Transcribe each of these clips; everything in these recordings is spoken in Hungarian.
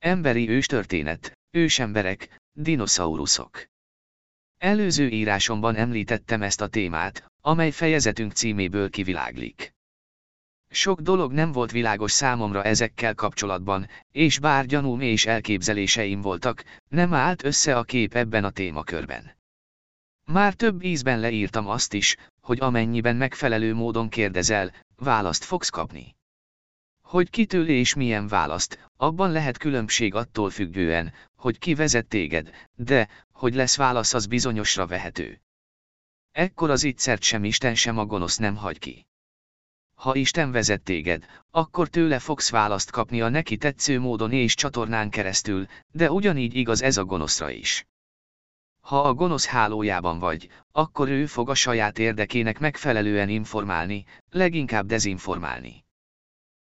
Emberi őstörténet, ősemberek, dinoszauruszok. Előző írásomban említettem ezt a témát, amely fejezetünk címéből kiviláglik. Sok dolog nem volt világos számomra ezekkel kapcsolatban, és bár gyanúm és elképzeléseim voltak, nem állt össze a kép ebben a témakörben. Már több ízben leírtam azt is, hogy amennyiben megfelelő módon kérdezel, választ fogsz kapni. Hogy kitől és milyen választ, abban lehet különbség attól függően, hogy ki vezet téged, de, hogy lesz válasz az bizonyosra vehető. Ekkor az ittszert sem Isten sem a gonosz nem hagy ki. Ha Isten vezet téged, akkor tőle fogsz választ kapni a neki tetsző módon és csatornán keresztül, de ugyanígy igaz ez a gonoszra is. Ha a gonosz hálójában vagy, akkor ő fog a saját érdekének megfelelően informálni, leginkább dezinformálni.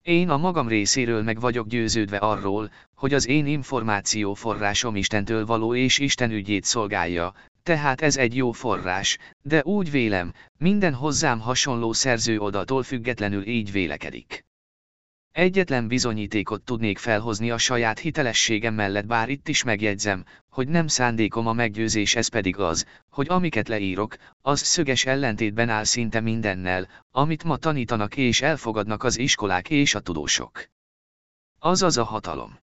Én a magam részéről meg vagyok győződve arról, hogy az én információ forrásom Istentől való és Isten ügyét szolgálja, tehát ez egy jó forrás, de úgy vélem, minden hozzám hasonló szerző odatól függetlenül így vélekedik. Egyetlen bizonyítékot tudnék felhozni a saját hitelességem mellett bár itt is megjegyzem, hogy nem szándékom a meggyőzés ez pedig az, hogy amiket leírok, az szöges ellentétben áll szinte mindennel, amit ma tanítanak és elfogadnak az iskolák és a tudósok. Azaz a hatalom.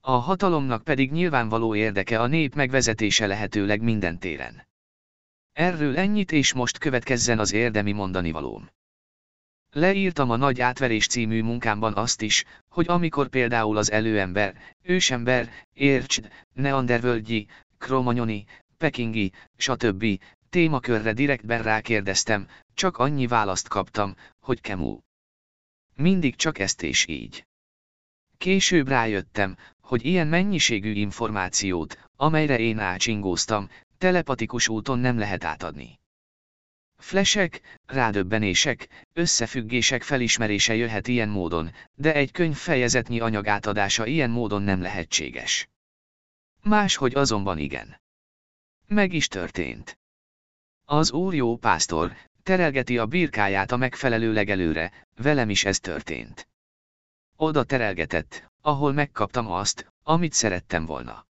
A hatalomnak pedig nyilvánvaló érdeke a nép megvezetése lehetőleg minden téren. Erről ennyit és most következzen az érdemi mondani valóm. Leírtam a Nagy Átverés című munkámban azt is, hogy amikor például az előember, ősember, ércsd, neandervölgyi, kromanyoni, pekingi, stb. témakörre direktben rákérdeztem, csak annyi választ kaptam, hogy kemú. Mindig csak ezt és így. Később rájöttem, hogy ilyen mennyiségű információt, amelyre én ácsingóztam, telepatikus úton nem lehet átadni. Flesek, rádöbbenések, összefüggések felismerése jöhet ilyen módon, de egy könyv fejezetnyi anyag átadása ilyen módon nem lehetséges. Máshogy azonban igen. Meg is történt. Az úr jó pásztor, terelgeti a birkáját a megfelelő legelőre, velem is ez történt. Oda terelgetett, ahol megkaptam azt, amit szerettem volna.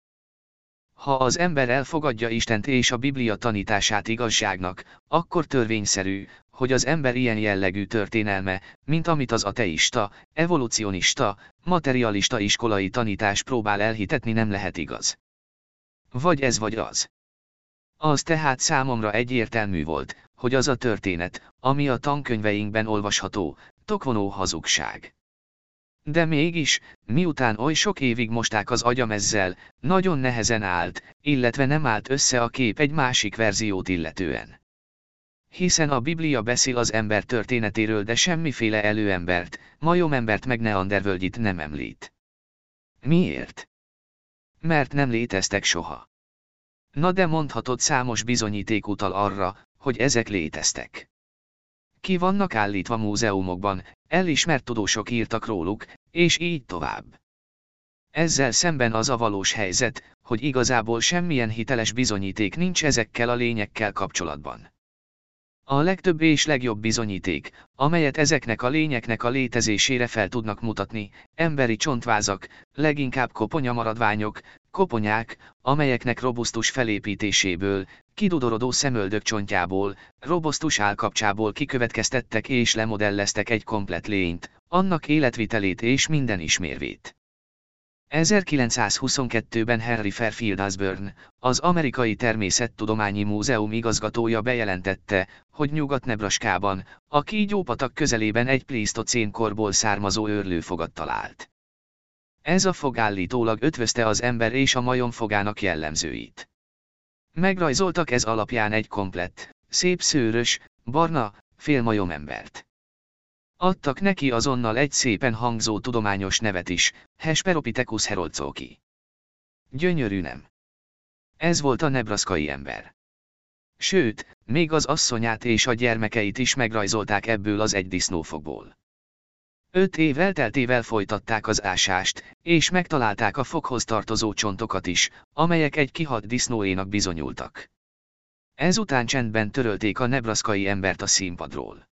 Ha az ember elfogadja Istent és a Biblia tanítását igazságnak, akkor törvényszerű, hogy az ember ilyen jellegű történelme, mint amit az ateista, evolucionista, materialista iskolai tanítás próbál elhitetni nem lehet igaz. Vagy ez vagy az. Az tehát számomra egyértelmű volt, hogy az a történet, ami a tankönyveinkben olvasható, tokvonó hazugság. De mégis, miután oly sok évig mosták az agyam ezzel, nagyon nehezen állt, illetve nem állt össze a kép egy másik verziót illetően. Hiszen a Biblia beszél az ember történetéről, de semmiféle előembert, majomembert meg neandervölgyit nem említ. Miért? Mert nem léteztek soha. Na de mondhatod számos bizonyíték utal arra, hogy ezek léteztek. Ki vannak állítva múzeumokban, elismert tudósok írtak róluk, és így tovább. Ezzel szemben az a valós helyzet, hogy igazából semmilyen hiteles bizonyíték nincs ezekkel a lényekkel kapcsolatban. A legtöbb és legjobb bizonyíték, amelyet ezeknek a lényeknek a létezésére fel tudnak mutatni, emberi csontvázak, leginkább koponyamaradványok, koponyák, amelyeknek robusztus felépítéséből, kidudorodó szemöldök csontjából, robusztus állkapcsából kikövetkeztettek és lemodelleztek egy komplet lényt, annak életvitelét és minden ismérvét. 1922-ben Henry Fairfield Osborne, az amerikai természettudományi múzeum igazgatója bejelentette, hogy Nyugat-Nebraskában, a kígyópatak közelében egy plésztocén korból származó őrlőfogat talált. Ez a fog állítólag ötvözte az ember és a majom fogának jellemzőit. Megrajzoltak ez alapján egy komplett, szép szőrös, barna, félmajom embert. Adtak neki azonnal egy szépen hangzó tudományos nevet is, Hesperopithecus herodzoki. Gyönyörű nem. Ez volt a nebraszkai ember. Sőt, még az asszonyát és a gyermekeit is megrajzolták ebből az egy disznófogból. Öt év elteltével folytatták az ásást, és megtalálták a foghoz tartozó csontokat is, amelyek egy kihalt disznóénak bizonyultak. Ezután csendben törölték a nebraszkai embert a színpadról.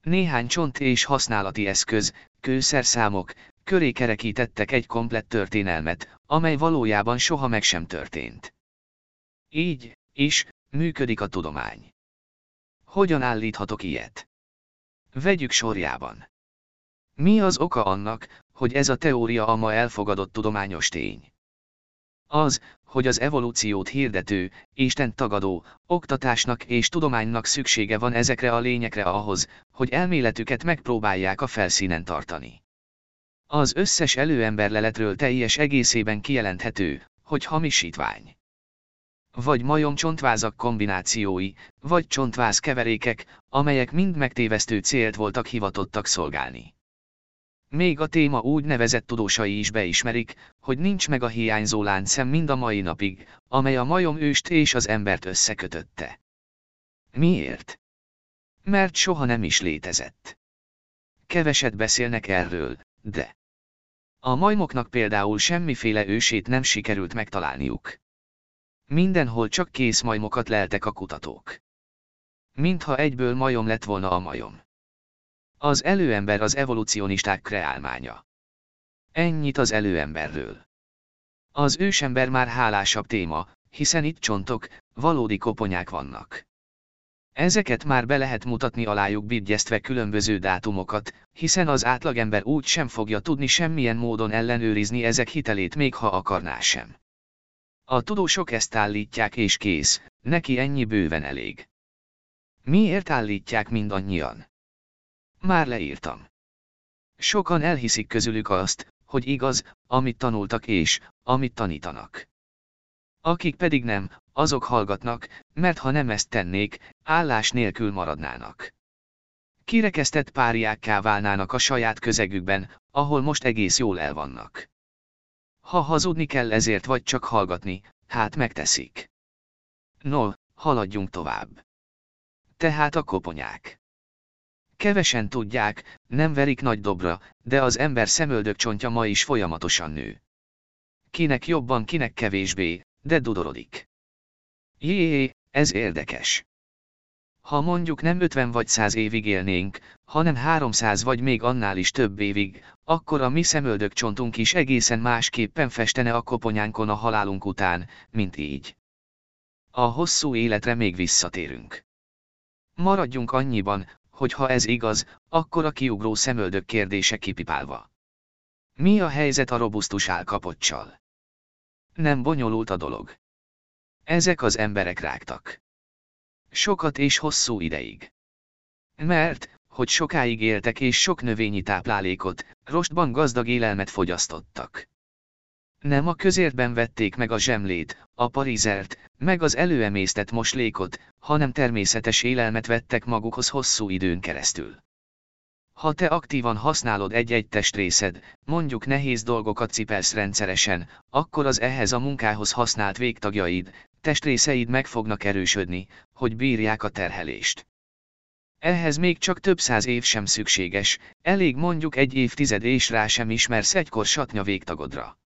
Néhány csont és használati eszköz, kőszerszámok, köré kerekítettek egy komplett történelmet, amely valójában soha meg sem történt. Így, is, működik a tudomány. Hogyan állíthatok ilyet? Vegyük sorjában. Mi az oka annak, hogy ez a teória a ma elfogadott tudományos tény? Az, hogy az evolúciót hirdető, Isten tagadó, oktatásnak és tudománynak szüksége van ezekre a lényekre ahhoz, hogy elméletüket megpróbálják a felszínen tartani. Az összes előemberleletről teljes egészében kijelenthető, hogy hamisítvány. Vagy majom csontvázak kombinációi, vagy csontváz keverékek, amelyek mind megtévesztő célt voltak hivatottak szolgálni. Még a téma úgy nevezett tudósai is beismerik, hogy nincs meg a hiányzó láncszem mind a mai napig, amely a majom őst és az embert összekötötte. Miért? Mert soha nem is létezett. Keveset beszélnek erről, de... A majmoknak például semmiféle ősét nem sikerült megtalálniuk. Mindenhol csak kész majmokat leltek a kutatók. Mintha egyből majom lett volna a majom. Az előember az evolucionisták kreálmánya. Ennyit az előemberről. Az ősember már hálásabb téma, hiszen itt csontok, valódi koponyák vannak. Ezeket már be lehet mutatni alájuk bigyeztve különböző dátumokat, hiszen az átlagember úgy sem fogja tudni semmilyen módon ellenőrizni ezek hitelét még ha akarná sem. A tudósok ezt állítják és kész, neki ennyi bőven elég. Miért állítják mindannyian? Már leírtam. Sokan elhiszik közülük azt, hogy igaz, amit tanultak és, amit tanítanak. Akik pedig nem, azok hallgatnak, mert ha nem ezt tennék, állás nélkül maradnának. Kirekesztett páriákká válnának a saját közegükben, ahol most egész jól el vannak. Ha hazudni kell ezért vagy csak hallgatni, hát megteszik. No, haladjunk tovább. Tehát a koponyák. Kevesen tudják, nem verik nagy dobra, de az ember szemöldök csontja ma is folyamatosan nő. Kinek jobban, kinek kevésbé, de dudorodik. Jé, ez érdekes. Ha mondjuk nem 50 vagy 100 évig élnénk, hanem 300 vagy még annál is több évig, akkor a mi szemöldök csontunk is egészen másképpen festene a koponyánkon a halálunk után, mint így. A hosszú életre még visszatérünk. Maradjunk annyiban, hogy ha ez igaz, akkor a kiugró szemöldök kérdése kipipálva. Mi a helyzet a robusztus álkapocsal? Nem bonyolult a dolog. Ezek az emberek rágtak. Sokat és hosszú ideig. Mert, hogy sokáig éltek és sok növényi táplálékot, rostban gazdag élelmet fogyasztottak. Nem a közértben vették meg a zsemlét, a parizert, meg az előemésztett moslékot, hanem természetes élelmet vettek magukhoz hosszú időn keresztül. Ha te aktívan használod egy-egy testrészed, mondjuk nehéz dolgokat cipelsz rendszeresen, akkor az ehhez a munkához használt végtagjaid, testrészeid meg fognak erősödni, hogy bírják a terhelést. Ehhez még csak több száz év sem szükséges, elég mondjuk egy évtized és rá sem ismersz egykor satnya végtagodra.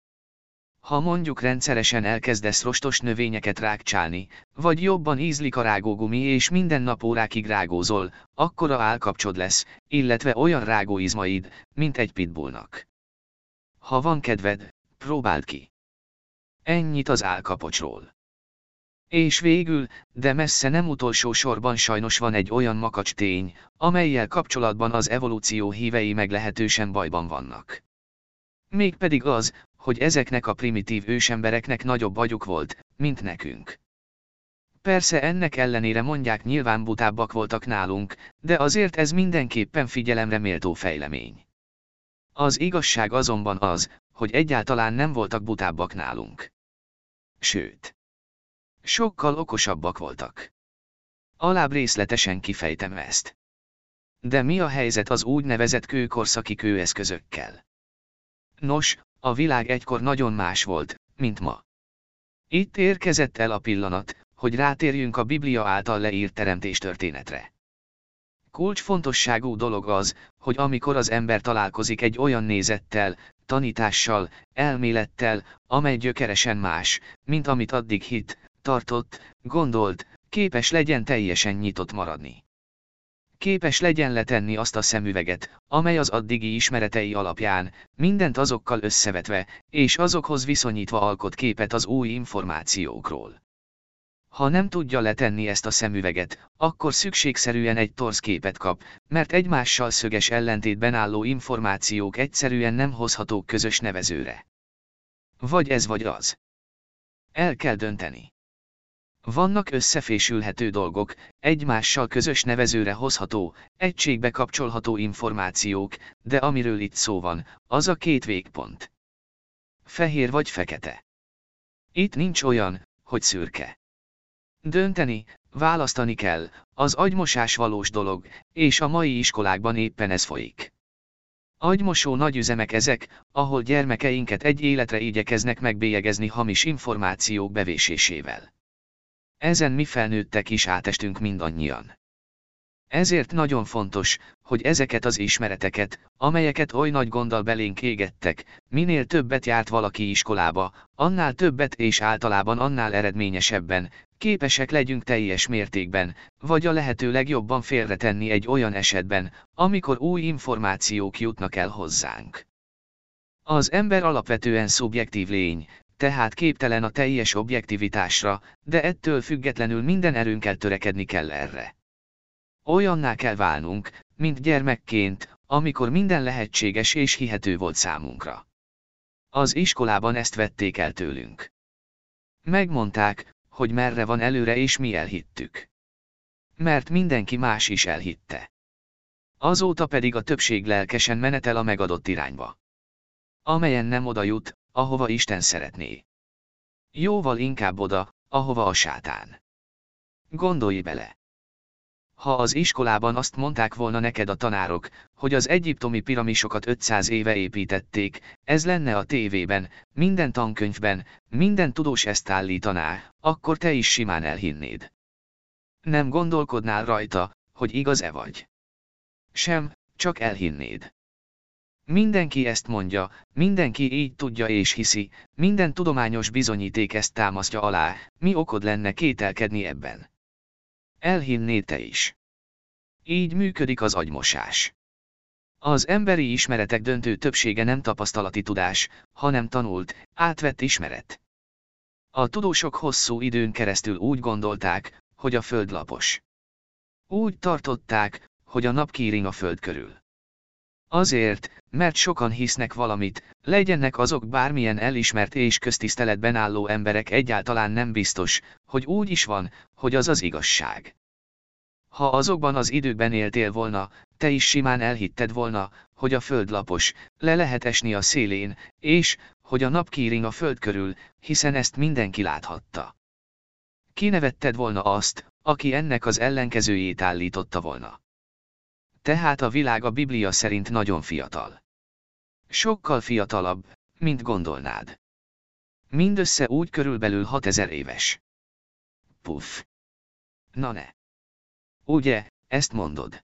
Ha mondjuk rendszeresen elkezdesz rostos növényeket rákcsálni, vagy jobban ízlik a rágógumi és minden nap órákig rágózol, akkor a állkapcsod lesz, illetve olyan rágóizmaid, mint egy pitbullnak. Ha van kedved, próbáld ki. Ennyit az állkapocsról. És végül, de messze nem utolsó sorban sajnos van egy olyan makacs tény, amelyel kapcsolatban az evolúció hívei meglehetősen bajban vannak. Mégpedig az, hogy ezeknek a primitív ősembereknek nagyobb agyuk volt, mint nekünk. Persze ennek ellenére mondják nyilván butábbak voltak nálunk, de azért ez mindenképpen figyelemre méltó fejlemény. Az igazság azonban az, hogy egyáltalán nem voltak butábbak nálunk. Sőt, sokkal okosabbak voltak. Alább részletesen kifejtem ezt. De mi a helyzet az úgynevezett kőkorszaki kőeszközökkel? Nos, a világ egykor nagyon más volt, mint ma. Itt érkezett el a pillanat, hogy rátérjünk a Biblia által leírt teremtés történetre. Kulcsfontosságú dolog az, hogy amikor az ember találkozik egy olyan nézettel, tanítással, elmélettel, amely gyökeresen más, mint amit addig hit, tartott, gondolt, képes legyen teljesen nyitott maradni. Képes legyen letenni azt a szemüveget, amely az addigi ismeretei alapján, mindent azokkal összevetve, és azokhoz viszonyítva alkot képet az új információkról. Ha nem tudja letenni ezt a szemüveget, akkor szükségszerűen egy torz képet kap, mert egymással szöges ellentétben álló információk egyszerűen nem hozhatók közös nevezőre. Vagy ez vagy az. El kell dönteni. Vannak összefésülhető dolgok, egymással közös nevezőre hozható, egységbe kapcsolható információk, de amiről itt szó van, az a két végpont. Fehér vagy fekete. Itt nincs olyan, hogy szürke. Dönteni, választani kell, az agymosás valós dolog, és a mai iskolákban éppen ez folyik. Agymosó nagyüzemek ezek, ahol gyermekeinket egy életre igyekeznek megbélyegezni hamis információk bevésésével. Ezen mi felnőttek is átestünk mindannyian. Ezért nagyon fontos, hogy ezeket az ismereteket, amelyeket oly nagy gonddal belénk égettek, minél többet járt valaki iskolába, annál többet és általában annál eredményesebben, képesek legyünk teljes mértékben, vagy a lehető legjobban félretenni egy olyan esetben, amikor új információk jutnak el hozzánk. Az ember alapvetően szubjektív lény, tehát képtelen a teljes objektivitásra, de ettől függetlenül minden erőnkkel törekedni kell erre. Olyanná kell válnunk, mint gyermekként, amikor minden lehetséges és hihető volt számunkra. Az iskolában ezt vették el tőlünk. Megmondták, hogy merre van előre és mi elhittük. Mert mindenki más is elhitte. Azóta pedig a többség lelkesen menetel a megadott irányba. Amelyen nem oda jut, ahova Isten szeretné. Jóval inkább oda, ahova a sátán. Gondolj bele! Ha az iskolában azt mondták volna neked a tanárok, hogy az egyiptomi piramisokat 500 éve építették, ez lenne a tévében, minden tankönyvben, minden tudós ezt állítaná, akkor te is simán elhinnéd. Nem gondolkodnál rajta, hogy igaz-e vagy. Sem, csak elhinnéd. Mindenki ezt mondja, mindenki így tudja és hiszi, minden tudományos bizonyíték ezt támasztja alá, mi okod lenne kételkedni ebben. Elhinné te is. Így működik az agymosás. Az emberi ismeretek döntő többsége nem tapasztalati tudás, hanem tanult, átvett ismeret. A tudósok hosszú időn keresztül úgy gondolták, hogy a föld lapos. Úgy tartották, hogy a nap kíring a föld körül. Azért, mert sokan hisznek valamit, legyenek azok bármilyen elismert és köztiszteletben álló emberek egyáltalán nem biztos, hogy úgy is van, hogy az az igazság. Ha azokban az időkben éltél volna, te is simán elhitted volna, hogy a föld lapos, le lehet esni a szélén, és, hogy a nap kíring a föld körül, hiszen ezt mindenki láthatta. Kinevetted volna azt, aki ennek az ellenkezőjét állította volna. Tehát a világ a Biblia szerint nagyon fiatal. Sokkal fiatalabb, mint gondolnád. Mindössze úgy körülbelül 6000 éves. Puff. Na ne. Ugye, ezt mondod.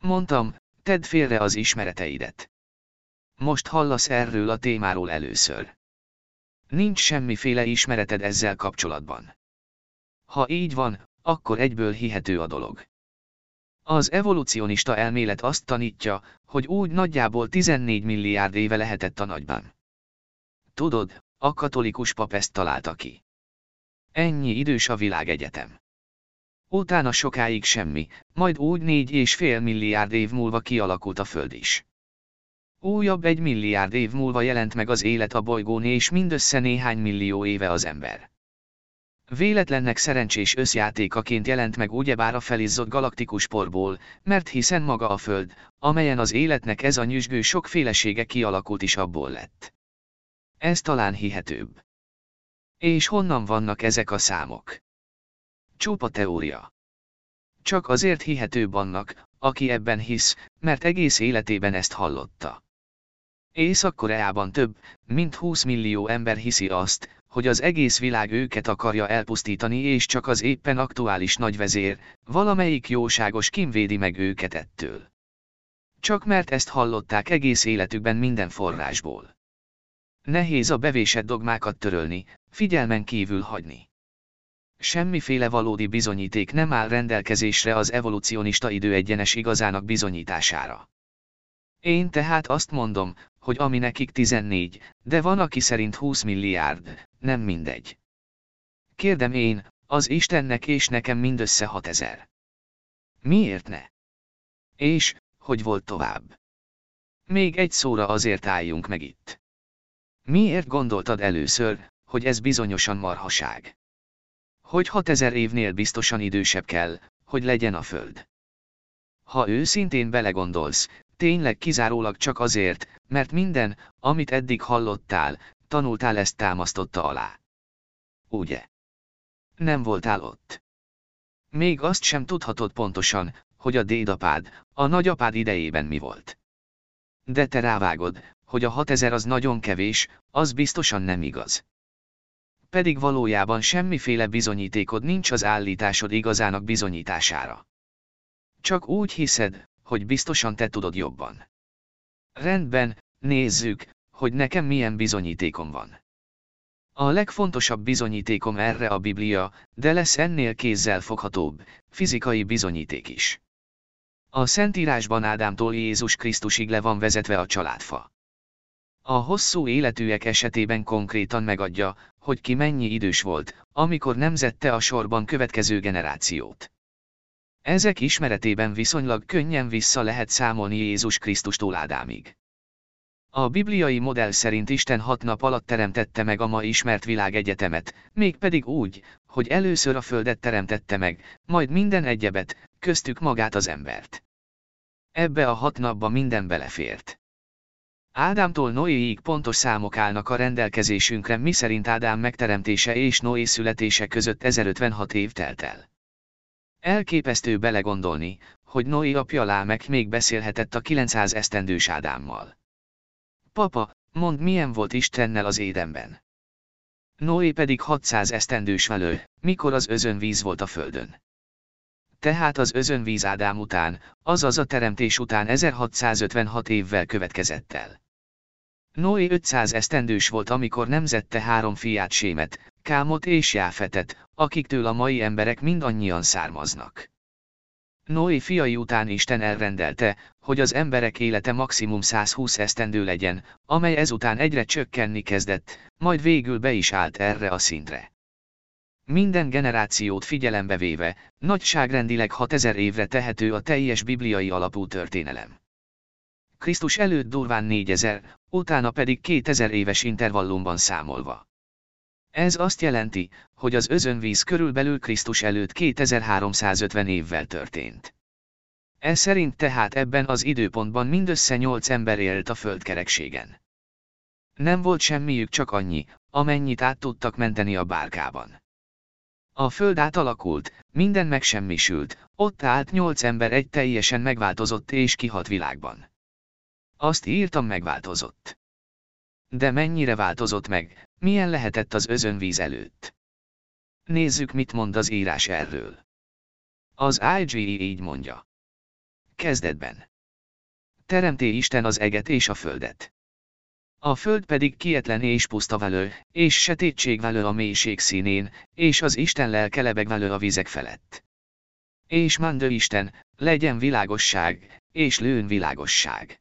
Mondtam, tedd félre az ismereteidet. Most hallasz erről a témáról először. Nincs semmiféle ismereted ezzel kapcsolatban. Ha így van, akkor egyből hihető a dolog. Az evolucionista elmélet azt tanítja, hogy úgy nagyjából 14 milliárd éve lehetett a nagyban. Tudod, a katolikus pap ezt találta ki. Ennyi idős a világegyetem. Utána sokáig semmi, majd úgy négy és fél milliárd év múlva kialakult a Föld is. Újabb egy milliárd év múlva jelent meg az élet a bolygón és mindössze néhány millió éve az ember. Véletlennek szerencsés összjátékaként jelent meg ugyebár a felizzott galaktikus porból, mert hiszen maga a Föld, amelyen az életnek ez a nyüzsgő sokfélesége kialakult is abból lett. Ez talán hihetőbb. És honnan vannak ezek a számok? Csupa teória. Csak azért hihetőbb annak, aki ebben hisz, mert egész életében ezt hallotta. Észak-Koreában több, mint 20 millió ember hiszi azt, hogy az egész világ őket akarja elpusztítani és csak az éppen aktuális nagyvezér, valamelyik jóságos kimvédi meg őket ettől. Csak mert ezt hallották egész életükben minden forrásból. Nehéz a bevésett dogmákat törölni, figyelmen kívül hagyni. Semmiféle valódi bizonyíték nem áll rendelkezésre az evolucionista időegyenes igazának bizonyítására. Én tehát azt mondom, hogy ami nekik 14, de van aki szerint 20 milliárd, nem mindegy. Kérdem én, az Istennek és nekem mindössze 6000. Miért ne? És, hogy volt tovább? Még egy szóra azért álljunk meg itt. Miért gondoltad először, hogy ez bizonyosan marhaság? Hogy 6000 évnél biztosan idősebb kell, hogy legyen a Föld. Ha őszintén belegondolsz, tényleg kizárólag csak azért, mert minden, amit eddig hallottál, tanultál ezt támasztotta alá. Ugye? Nem voltál ott. Még azt sem tudhatod pontosan, hogy a dédapád, a nagyapád idejében mi volt. De te rávágod, hogy a 6000 az nagyon kevés, az biztosan nem igaz. Pedig valójában semmiféle bizonyítékod nincs az állításod igazának bizonyítására. Csak úgy hiszed, hogy biztosan te tudod jobban. Rendben, nézzük, hogy nekem milyen bizonyítékom van. A legfontosabb bizonyítékom erre a Biblia, de lesz ennél kézzel foghatóbb, fizikai bizonyíték is. A Szentírásban Ádámtól Jézus Krisztusig le van vezetve a családfa. A hosszú életűek esetében konkrétan megadja, hogy ki mennyi idős volt, amikor nemzette a sorban következő generációt. Ezek ismeretében viszonylag könnyen vissza lehet számolni Jézus Krisztustól Ádámig. A bibliai modell szerint Isten hat nap alatt teremtette meg a ma ismert világegyetemet, mégpedig úgy, hogy először a földet teremtette meg, majd minden egyebet, köztük magát az embert. Ebbe a hat napba minden belefért. Ádámtól Noéig pontos számok állnak a rendelkezésünkre miszerint Ádám megteremtése és Noé születése között 1056 év telt el. Elképesztő belegondolni, hogy Noé apja Lámek még beszélhetett a 900 esztendős Ádámmal. Papa, mondd milyen volt Istennel az édenben. Noé pedig 600 esztendős velő, mikor az özönvíz volt a földön. Tehát az özönvíz Ádám után, azaz a teremtés után 1656 évvel következett el. Noé 500 esztendős volt amikor nemzette három fiát Sémet, Kámot és Jáfetet, akiktől a mai emberek mindannyian származnak. Noé fiai után Isten elrendelte, hogy az emberek élete maximum 120 esztendő legyen, amely ezután egyre csökkenni kezdett, majd végül be is állt erre a szintre. Minden generációt figyelembe véve, nagyságrendileg 6000 évre tehető a teljes bibliai alapú történelem. Krisztus előtt durván 4000, utána pedig 2000 éves intervallumban számolva. Ez azt jelenti, hogy az özönvíz körülbelül Krisztus előtt 2350 évvel történt. Ez szerint tehát ebben az időpontban mindössze nyolc ember élt a földkerekségen. Nem volt semmiük csak annyi, amennyit át tudtak menteni a bárkában. A föld átalakult, minden megsemmisült, ott állt nyolc ember egy teljesen megváltozott és kihat világban. Azt írtam megváltozott. De mennyire változott meg, milyen lehetett az özönvíz előtt? Nézzük mit mond az írás erről. Az IGE így mondja. Kezdetben. Teremté Isten az eget és a földet. A föld pedig kietlen és puszta velő, és sötétség velő a mélység színén, és az Isten lelke lebeg velő a vizek felett. És mandő Isten, legyen világosság, és lőn világosság.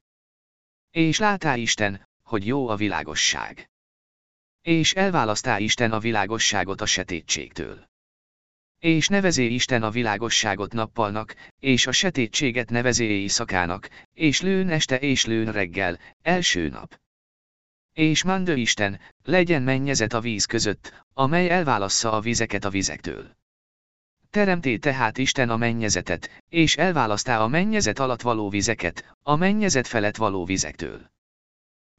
És látá Isten, hogy jó a világosság. És elválasztá Isten a világosságot a sötétségtől. És nevezé Isten a világosságot nappalnak, és a sötétséget nevezé éjszakának, és lőn este és lőn reggel, első nap. És mandő Isten, legyen mennyezet a víz között, amely elválassza a vizeket a vizektől. Teremté tehát Isten a mennyezetet, és elválasztá a mennyezet alatt való vizeket, a mennyezet felett való vizektől.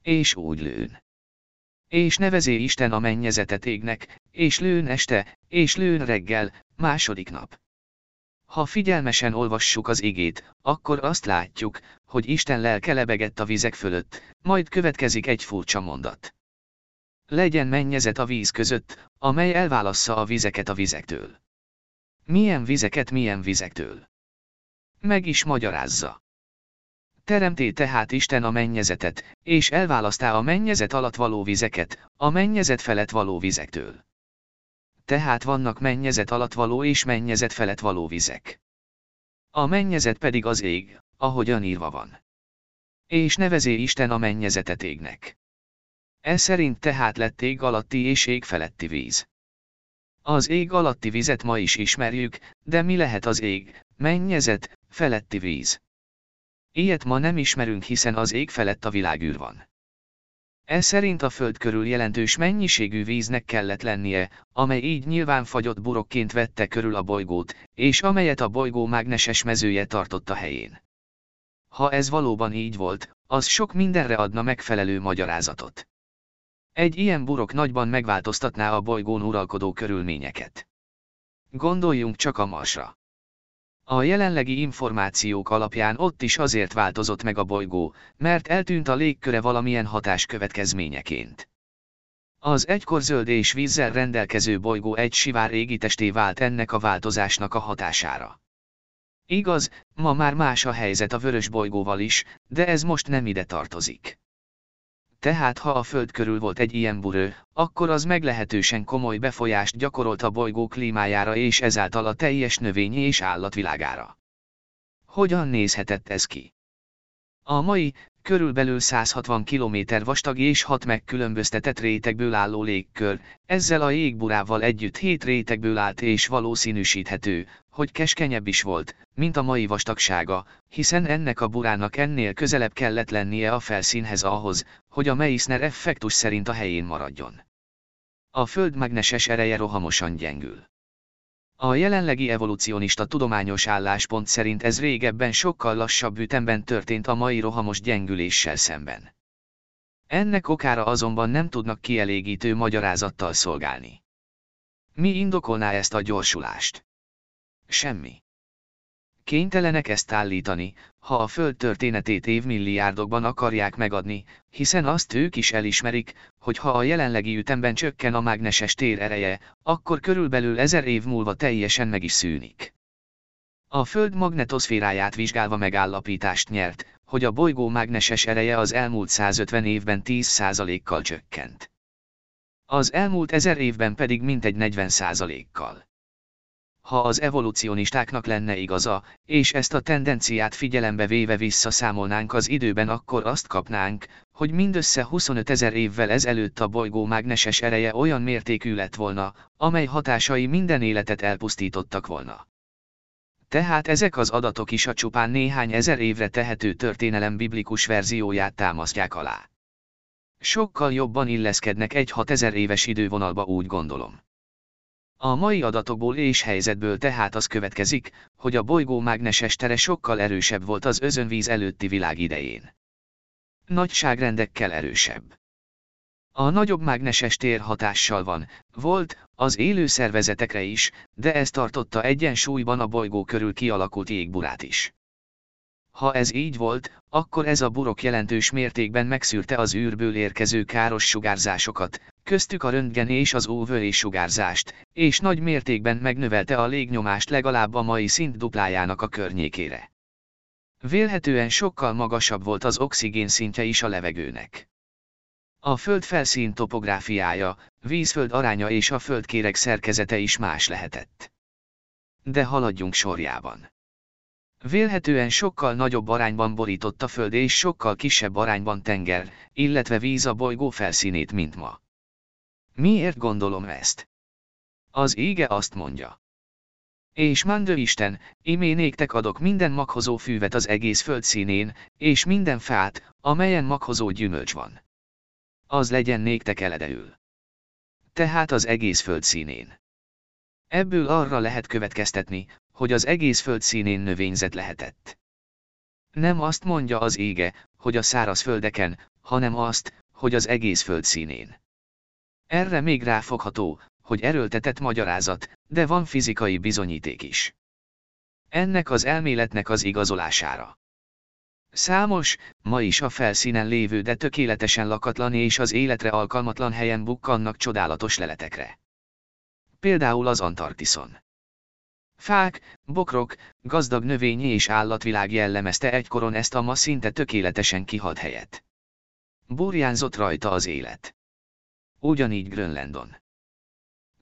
És úgy lőn. És nevezé Isten a mennyezetet égnek, és lőn este, és lőn reggel, második nap. Ha figyelmesen olvassuk az igét, akkor azt látjuk, hogy Isten lelke lebegett a vizek fölött, majd következik egy furcsa mondat. Legyen mennyezet a víz között, amely elválassza a vizeket a vizektől. Milyen vizeket milyen vizektől? Meg is magyarázza. Teremté tehát Isten a mennyezetet, és elválasztá a mennyezet alatt való vizeket, a mennyezet felett való vizektől. tehát vannak mennyezet alatt való és mennyezet felett való vizek. A mennyezet pedig az ég, ahogyan írva van. És nevezé Isten a mennyezetet égnek. Ez szerint tehát lett ég alatti és ég feletti víz. Az ég alatti vizet ma is ismerjük, de mi lehet az ég, mennyezet, feletti víz? Ilyet ma nem ismerünk hiszen az ég felett a világűr van. Ez szerint a föld körül jelentős mennyiségű víznek kellett lennie, amely így nyilván fagyott burokként vette körül a bolygót, és amelyet a bolygó mágneses mezője tartott a helyén. Ha ez valóban így volt, az sok mindenre adna megfelelő magyarázatot. Egy ilyen burok nagyban megváltoztatná a bolygón uralkodó körülményeket. Gondoljunk csak a Marsra. A jelenlegi információk alapján ott is azért változott meg a bolygó, mert eltűnt a légköre valamilyen hatás következményeként. Az egykor zöld és vízzel rendelkező bolygó egy sivár égitesté vált ennek a változásnak a hatására. Igaz, ma már más a helyzet a vörös bolygóval is, de ez most nem ide tartozik. Tehát ha a Föld körül volt egy ilyen burő, akkor az meglehetősen komoly befolyást gyakorolt a bolygó klímájára és ezáltal a teljes növényi és állatvilágára. Hogyan nézhetett ez ki? A mai, körülbelül 160 km vastag és 6 megkülönböztetett rétegből álló légkör, ezzel a jégburával együtt 7 rétegből állt és valószínűsíthető, hogy keskenyebb is volt, mint a mai vastagsága, hiszen ennek a burának ennél közelebb kellett lennie a felszínhez ahhoz, hogy a Meissner effektus szerint a helyén maradjon. A Föld mágneses ereje rohamosan gyengül. A jelenlegi evolucionista tudományos álláspont szerint ez régebben sokkal lassabb ütemben történt a mai rohamos gyengüléssel szemben. Ennek okára azonban nem tudnak kielégítő magyarázattal szolgálni. Mi indokolná ezt a gyorsulást? Semmi. Kénytelenek ezt állítani, ha a Föld történetét évmilliárdokban akarják megadni, hiszen azt ők is elismerik, hogy ha a jelenlegi ütemben csökken a mágneses tér ereje, akkor körülbelül ezer év múlva teljesen meg is szűnik. A Föld magnetoszféráját vizsgálva megállapítást nyert, hogy a bolygó mágneses ereje az elmúlt 150 évben 10%-kal csökkent. Az elmúlt ezer évben pedig mintegy 40%-kal. Ha az evolucionistáknak lenne igaza, és ezt a tendenciát figyelembe véve visszaszámolnánk az időben akkor azt kapnánk, hogy mindössze 25 ezer évvel ezelőtt a bolygó mágneses ereje olyan mértékű lett volna, amely hatásai minden életet elpusztítottak volna. Tehát ezek az adatok is a csupán néhány ezer évre tehető történelem biblikus verzióját támasztják alá. Sokkal jobban illeszkednek egy 6000 éves idővonalba úgy gondolom. A mai adatokból és helyzetből tehát az következik, hogy a bolygó mágneses tere sokkal erősebb volt az özönvíz előtti világ idején. Nagyságrendekkel erősebb. A nagyobb mágneses tér hatással van, volt, az élő szervezetekre is, de ez tartotta egyensúlyban a bolygó körül kialakult jégburát is. Ha ez így volt, akkor ez a burok jelentős mértékben megszűrte az űrből érkező káros sugárzásokat, köztük a röntgen és az UV sugárzást, és nagy mértékben megnövelte a légnyomást legalább a mai szint duplájának a környékére. Vélhetően sokkal magasabb volt az oxigén szintje is a levegőnek. A föld felszín topográfiája, vízföld aránya és a földkéreg szerkezete is más lehetett. De haladjunk sorjában. Vélhetően sokkal nagyobb arányban borított a föld és sokkal kisebb arányban tenger, illetve víz a bolygó felszínét, mint ma. Miért gondolom ezt? Az ége azt mondja. És mandő Isten, imé néktek adok minden maghozó fűvet az egész föld színén, és minden fát, amelyen maghozó gyümölcs van. Az legyen néktek eledeül. Tehát az egész föld színén. Ebből arra lehet következtetni, hogy az egész föld színén növényzet lehetett. Nem azt mondja az ége, hogy a száraz földeken, hanem azt, hogy az egész föld színén. Erre még ráfogható, hogy erőltetett magyarázat, de van fizikai bizonyíték is. Ennek az elméletnek az igazolására. Számos, ma is a felszínen lévő de tökéletesen lakatlan és az életre alkalmatlan helyen bukkannak csodálatos leletekre. Például az Antarktiszon. Fák, bokrok, gazdag növényi és állatvilág jellemezte egykoron ezt a ma szinte tökéletesen kihalt helyet. Burjánzott rajta az élet. Ugyanígy Grönlandon.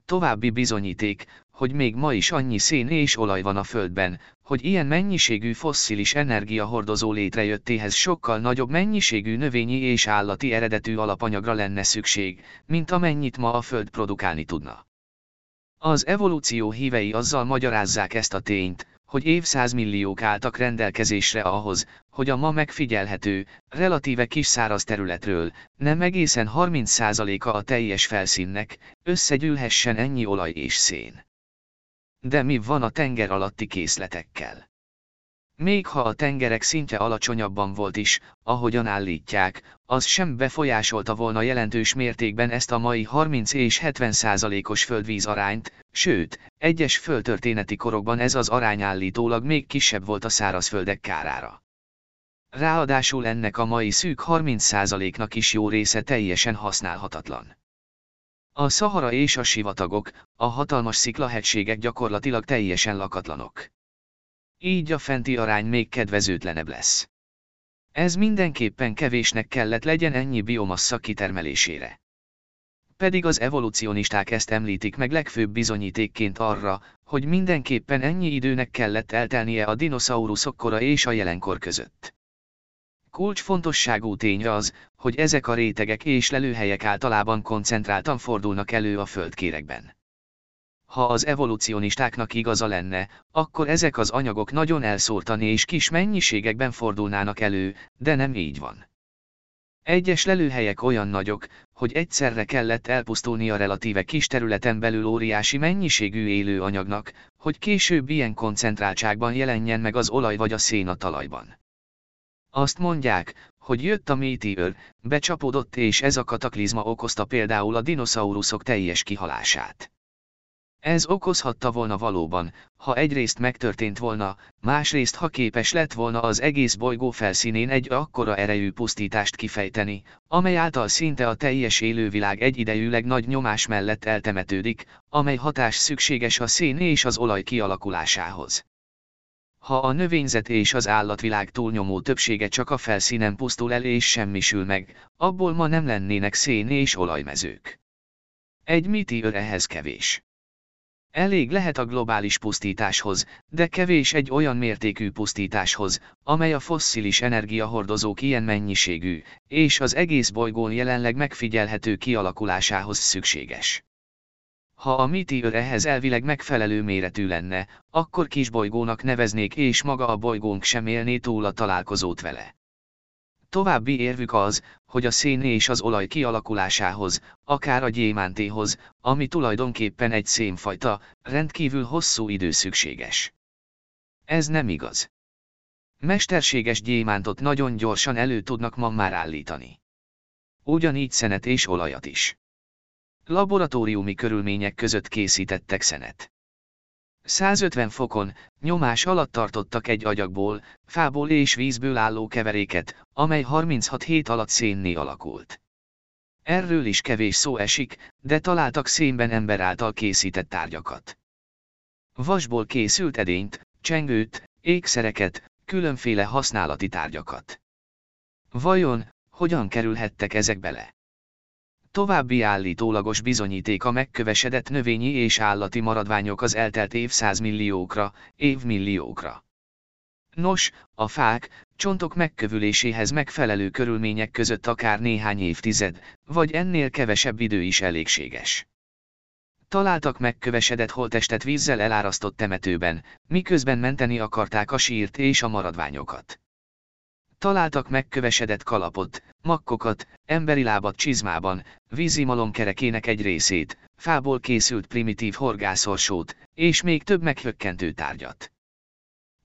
további bizonyíték, hogy még ma is annyi szén és olaj van a Földben, hogy ilyen mennyiségű fosszilis energiahordozó létrejöttéhez sokkal nagyobb mennyiségű növényi és állati eredetű alapanyagra lenne szükség, mint amennyit ma a Föld produkálni tudna. Az evolúció hívei azzal magyarázzák ezt a tényt, hogy évszázmilliók álltak rendelkezésre ahhoz, hogy a ma megfigyelhető, relatíve kis száraz területről, nem egészen 30%-a a teljes felszínnek, összegyűlhessen ennyi olaj és szén. De mi van a tenger alatti készletekkel? Még ha a tengerek szintje alacsonyabban volt is, ahogyan állítják, az sem befolyásolta volna jelentős mértékben ezt a mai 30 és 70 százalékos földvíz arányt, sőt, egyes földtörténeti korokban ez az arány állítólag még kisebb volt a szárazföldek kárára. Ráadásul ennek a mai szűk 30 százaléknak is jó része teljesen használhatatlan. A Szahara és a sivatagok, a hatalmas sziklahegységek gyakorlatilag teljesen lakatlanok. Így a fenti arány még kedvezőtlenebb lesz. Ez mindenképpen kevésnek kellett legyen ennyi biomassa kitermelésére. Pedig az evolucionisták ezt említik meg legfőbb bizonyítékként arra, hogy mindenképpen ennyi időnek kellett eltelnie a dinoszauruszok kora és a jelenkor között. Kulcsfontosságú tény az, hogy ezek a rétegek és lelőhelyek általában koncentráltan fordulnak elő a földkérekben. Ha az evolucionistáknak igaza lenne, akkor ezek az anyagok nagyon elszórtan és kis mennyiségekben fordulnának elő, de nem így van. Egyes lelőhelyek olyan nagyok, hogy egyszerre kellett elpusztulni a relatíve kis területen belül óriási mennyiségű élő anyagnak, hogy később ilyen koncentráltságban jelenjen meg az olaj vagy a szén a talajban. Azt mondják, hogy jött a méteor, becsapódott és ez a kataklizma okozta például a dinoszauruszok teljes kihalását. Ez okozhatta volna valóban, ha egyrészt megtörtént volna, másrészt ha képes lett volna az egész bolygó felszínén egy akkora erejű pusztítást kifejteni, amely által szinte a teljes élővilág egyidejűleg nagy nyomás mellett eltemetődik, amely hatás szükséges a szén és az olaj kialakulásához. Ha a növényzet és az állatvilág túlnyomó többsége csak a felszínen pusztul el és semmisül meg, abból ma nem lennének szén és olajmezők. Egy mitiőr ehhez kevés. Elég lehet a globális pusztításhoz, de kevés egy olyan mértékű pusztításhoz, amely a fosszilis energiahordozók ilyen mennyiségű, és az egész bolygón jelenleg megfigyelhető kialakulásához szükséges. Ha a mitiőr ehhez elvileg megfelelő méretű lenne, akkor kisbolygónak neveznék és maga a bolygónk sem élné túl a találkozót vele. További érvük az, hogy a szén és az olaj kialakulásához, akár a gyémántéhoz, ami tulajdonképpen egy szénfajta, rendkívül hosszú idő szükséges. Ez nem igaz. Mesterséges gyémántot nagyon gyorsan elő tudnak ma már állítani. Ugyanígy szenet és olajat is. Laboratóriumi körülmények között készítettek szenet. 150 fokon, nyomás alatt tartottak egy agyagból, fából és vízből álló keveréket, amely 36 hét alatt szénné alakult. Erről is kevés szó esik, de találtak szénben ember által készített tárgyakat. Vasból készült edényt, csengőt, ékszereket, különféle használati tárgyakat. Vajon, hogyan kerülhettek ezek bele? További állítólagos bizonyíték a megkövesedett növényi és állati maradványok az eltelt évszázmilliókra, évmilliókra. Nos, a fák, csontok megkövüléséhez megfelelő körülmények között akár néhány évtized, vagy ennél kevesebb idő is elégséges. Találtak megkövesedett holtestet vízzel elárasztott temetőben, miközben menteni akarták a sírt és a maradványokat. Találtak megkövesedett kalapot, makkokat, emberi lábat csizmában, vízimalom kerekének egy részét, fából készült primitív horgászorsót, és még több meghökkentő tárgyat.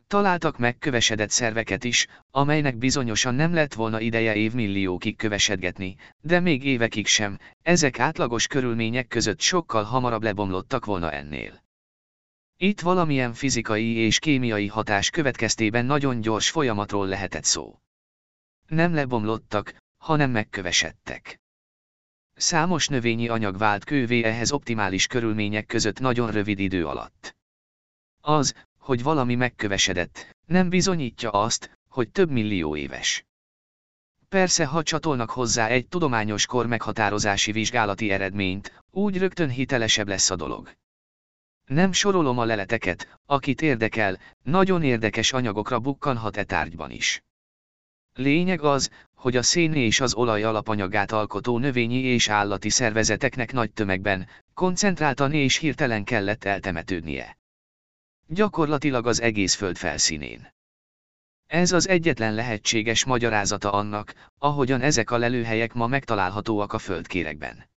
Találtak megkövesedett szerveket is, amelynek bizonyosan nem lett volna ideje évmilliókig kövesedgetni, de még évekig sem, ezek átlagos körülmények között sokkal hamarabb lebomlottak volna ennél. Itt valamilyen fizikai és kémiai hatás következtében nagyon gyors folyamatról lehetett szó. Nem lebomlottak, hanem megkövesedtek. Számos növényi anyag vált kővé ehhez optimális körülmények között nagyon rövid idő alatt. Az, hogy valami megkövesedett, nem bizonyítja azt, hogy több millió éves. Persze ha csatolnak hozzá egy tudományos kor meghatározási vizsgálati eredményt, úgy rögtön hitelesebb lesz a dolog. Nem sorolom a leleteket, akit érdekel, nagyon érdekes anyagokra bukkanhat e tárgyban is. Lényeg az, hogy a szén és az olaj alapanyagát alkotó növényi és állati szervezeteknek nagy tömegben, koncentráltan és hirtelen kellett eltemetődnie. Gyakorlatilag az egész föld felszínén. Ez az egyetlen lehetséges magyarázata annak, ahogyan ezek a lelőhelyek ma megtalálhatóak a földkérekben.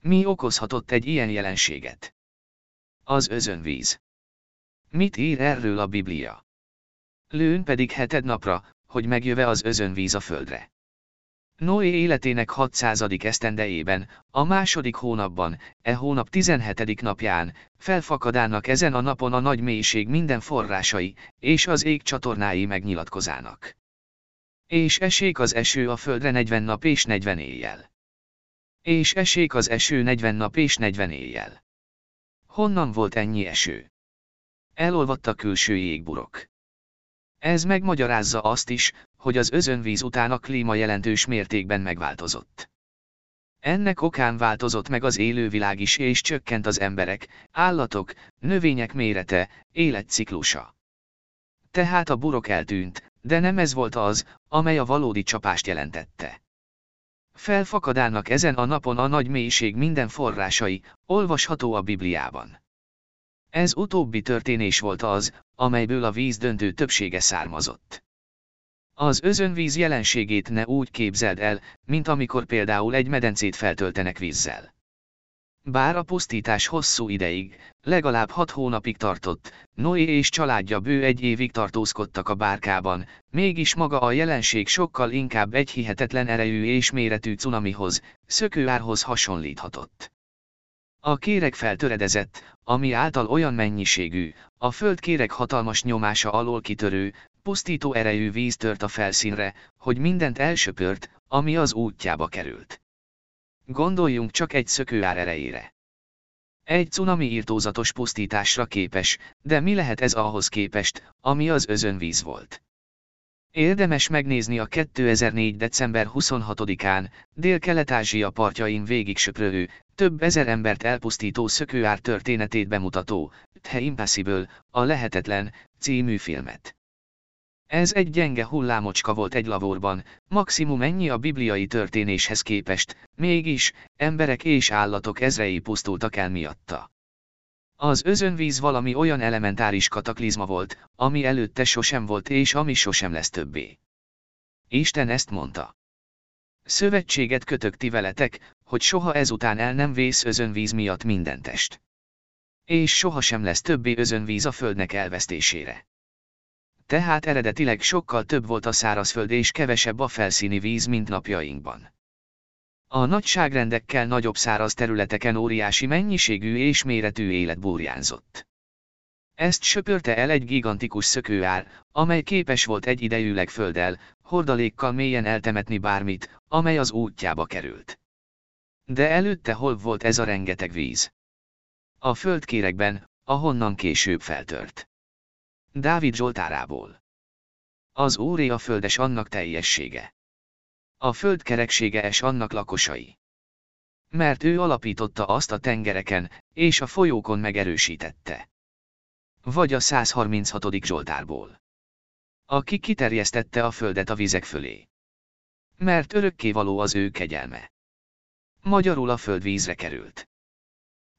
Mi okozhatott egy ilyen jelenséget? Az özönvíz. Mit ír erről a Biblia? Lőn pedig heted napra, hogy megjöve az özönvíz a földre. Noé életének 600. esztendejében, a második hónapban, e hónap 17. napján, felfakadának ezen a napon a nagy mélység minden forrásai, és az ég csatornái megnyilatkozának. És esék az eső a földre 40 nap és 40 éjjel. És esék az eső 40 nap és 40 éjjel. Honnan volt ennyi eső? Elolvadt a külső jégburok. Ez megmagyarázza azt is, hogy az özönvíz után a klíma jelentős mértékben megváltozott. Ennek okán változott meg az élővilág is és csökkent az emberek, állatok, növények mérete, életciklusa. Tehát a burok eltűnt, de nem ez volt az, amely a valódi csapást jelentette. Felfakadának ezen a napon a nagy mélység minden forrásai, olvasható a Bibliában. Ez utóbbi történés volt az, amelyből a víz döntő többsége származott. Az özönvíz jelenségét ne úgy képzeld el, mint amikor például egy medencét feltöltenek vízzel. Bár a pusztítás hosszú ideig, legalább hat hónapig tartott, Noé és családja bő egy évig tartózkodtak a bárkában, mégis maga a jelenség sokkal inkább egy hihetetlen erejű és méretű cunamihoz, szökőárhoz hasonlíthatott. A kéreg feltöredezett, ami által olyan mennyiségű, a földkéreg hatalmas nyomása alól kitörő, pusztító erejű víz tört a felszínre, hogy mindent elsöpört, ami az útjába került. Gondoljunk csak egy szökőár erejére. Egy cunami írtózatos pusztításra képes, de mi lehet ez ahhoz képest, ami az özönvíz volt? Érdemes megnézni a 2004. december 26-án, Dél-Kelet-Ázsia partjain végig söprölő, több ezer embert elpusztító szökőár történetét bemutató, The Impossible, a Lehetetlen, című filmet. Ez egy gyenge hullámocska volt egy lavorban, maximum ennyi a bibliai történéshez képest, mégis, emberek és állatok ezrei pusztultak el miatta. Az özönvíz valami olyan elementáris kataklizma volt, ami előtte sosem volt és ami sosem lesz többé. Isten ezt mondta. Szövetséget kötök ti veletek, hogy soha ezután el nem vész özönvíz miatt minden test. És soha sem lesz többé özönvíz a földnek elvesztésére. Tehát eredetileg sokkal több volt a szárazföld és kevesebb a felszíni víz, mint napjainkban. A nagyságrendekkel nagyobb száraz területeken óriási mennyiségű és méretű élet burjánzott. Ezt söpörte el egy gigantikus szökőár, amely képes volt egy idejűleg földdel, hordalékkal mélyen eltemetni bármit, amely az útjába került. De előtte hol volt ez a rengeteg víz? A földkérekben, ahonnan később feltört. Dávid Zsoltárából. Az Úré a földes annak teljessége. A föld kereksége es annak lakosai. Mert ő alapította azt a tengereken, és a folyókon megerősítette. Vagy a 136. Zsoltárból. Aki kiterjesztette a földet a vizek fölé. Mert örökkévaló az ő kegyelme. Magyarul a föld vízre került.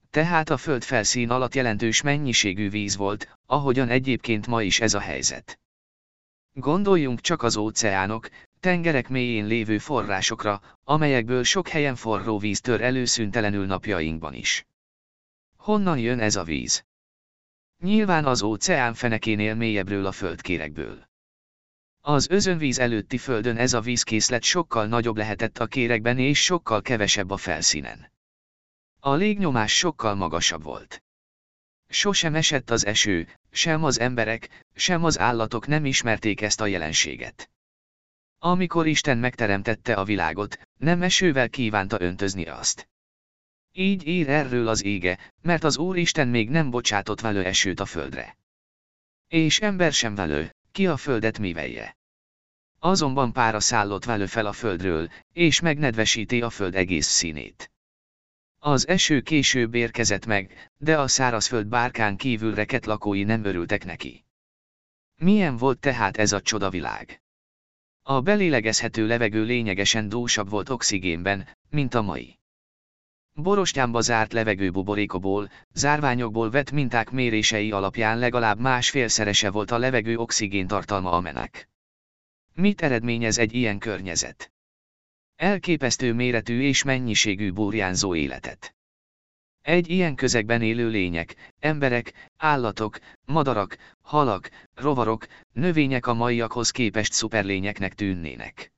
Tehát a föld felszín alatt jelentős mennyiségű víz volt, ahogyan egyébként ma is ez a helyzet. Gondoljunk csak az óceánok, tengerek mélyén lévő forrásokra, amelyekből sok helyen forró víz tör előszüntelenül napjainkban is. Honnan jön ez a víz? Nyilván az óceán fenekénél mélyebbről a földkérekből. Az özönvíz előtti földön ez a vízkészlet sokkal nagyobb lehetett a kérekben és sokkal kevesebb a felszínen. A légnyomás sokkal magasabb volt. Sosem esett az eső, sem az emberek, sem az állatok nem ismerték ezt a jelenséget. Amikor Isten megteremtette a világot, nem esővel kívánta öntözni azt. Így ír erről az ége, mert az Úr Isten még nem bocsátott velő esőt a földre. És ember sem velő, ki a földet mivelje. Azonban pára szállott velő fel a földről, és megnedvesíti a föld egész színét. Az eső később érkezett meg, de a szárazföld bárkán kívül reket lakói nem örültek neki. Milyen volt tehát ez a csodavilág? A belélegezhető levegő lényegesen dúsabb volt oxigénben, mint a mai. Borostyánba zárt levegőbuborékokból, zárványokból vett minták mérései alapján legalább másfélszerese volt a levegő oxigén tartalma amenek. Mit eredményez egy ilyen környezet? Elképesztő méretű és mennyiségű burjánzó életet. Egy ilyen közegben élő lények, emberek, állatok, madarak, halak, rovarok, növények a maiakhoz képest szuperlényeknek tűnnének.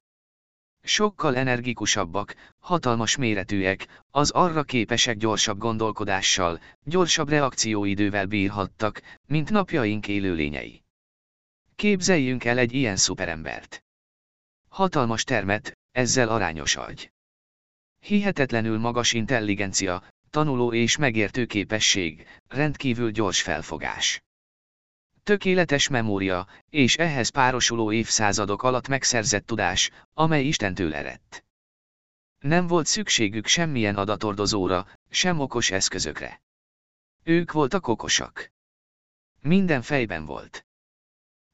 Sokkal energikusabbak, hatalmas méretűek, az arra képesek gyorsabb gondolkodással, gyorsabb reakcióidővel bírhattak, mint napjaink élőlényei. Képzeljünk el egy ilyen szuperembert. Hatalmas termet, ezzel arányos agy. Hihetetlenül magas intelligencia, tanuló és megértő képesség, rendkívül gyors felfogás. Tökéletes memória, és ehhez párosuló évszázadok alatt megszerzett tudás, amely Istentől eredt. Nem volt szükségük semmilyen adatordozóra, sem okos eszközökre. Ők voltak okosak. Minden fejben volt.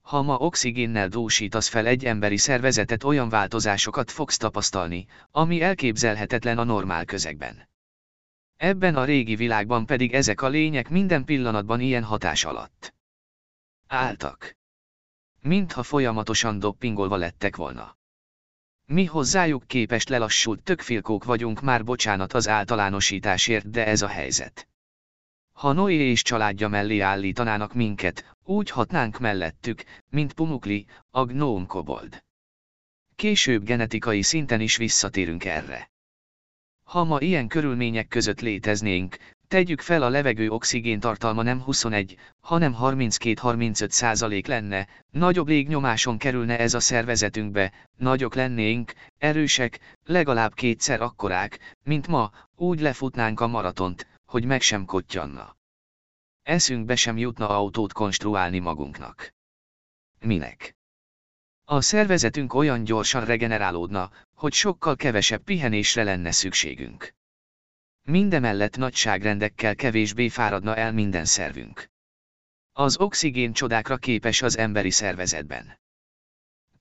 Ha ma oxigénnel dúsítasz fel egy emberi szervezetet olyan változásokat fogsz tapasztalni, ami elképzelhetetlen a normál közegben. Ebben a régi világban pedig ezek a lények minden pillanatban ilyen hatás alatt. Álltak. Mintha folyamatosan doppingolva lettek volna. Mi hozzájuk képest lelassult tökfilkók vagyunk már bocsánat az általánosításért, de ez a helyzet. Ha Noé és családja mellé állítanának minket, úgy hatnánk mellettük, mint Pumukli, a gnóm kobold. Később genetikai szinten is visszatérünk erre. Ha ma ilyen körülmények között léteznénk, tegyük fel a levegő oxigén tartalma nem 21, hanem 32-35 százalék lenne, nagyobb légnyomáson kerülne ez a szervezetünkbe, nagyok lennénk, erősek, legalább kétszer akkorák, mint ma, úgy lefutnánk a maratont, hogy meg sem kottyanna. Eszünkbe sem jutna autót konstruálni magunknak. Minek? A szervezetünk olyan gyorsan regenerálódna, hogy sokkal kevesebb pihenésre lenne szükségünk. Mindemellett nagyságrendekkel kevésbé fáradna el minden szervünk. Az oxigén csodákra képes az emberi szervezetben.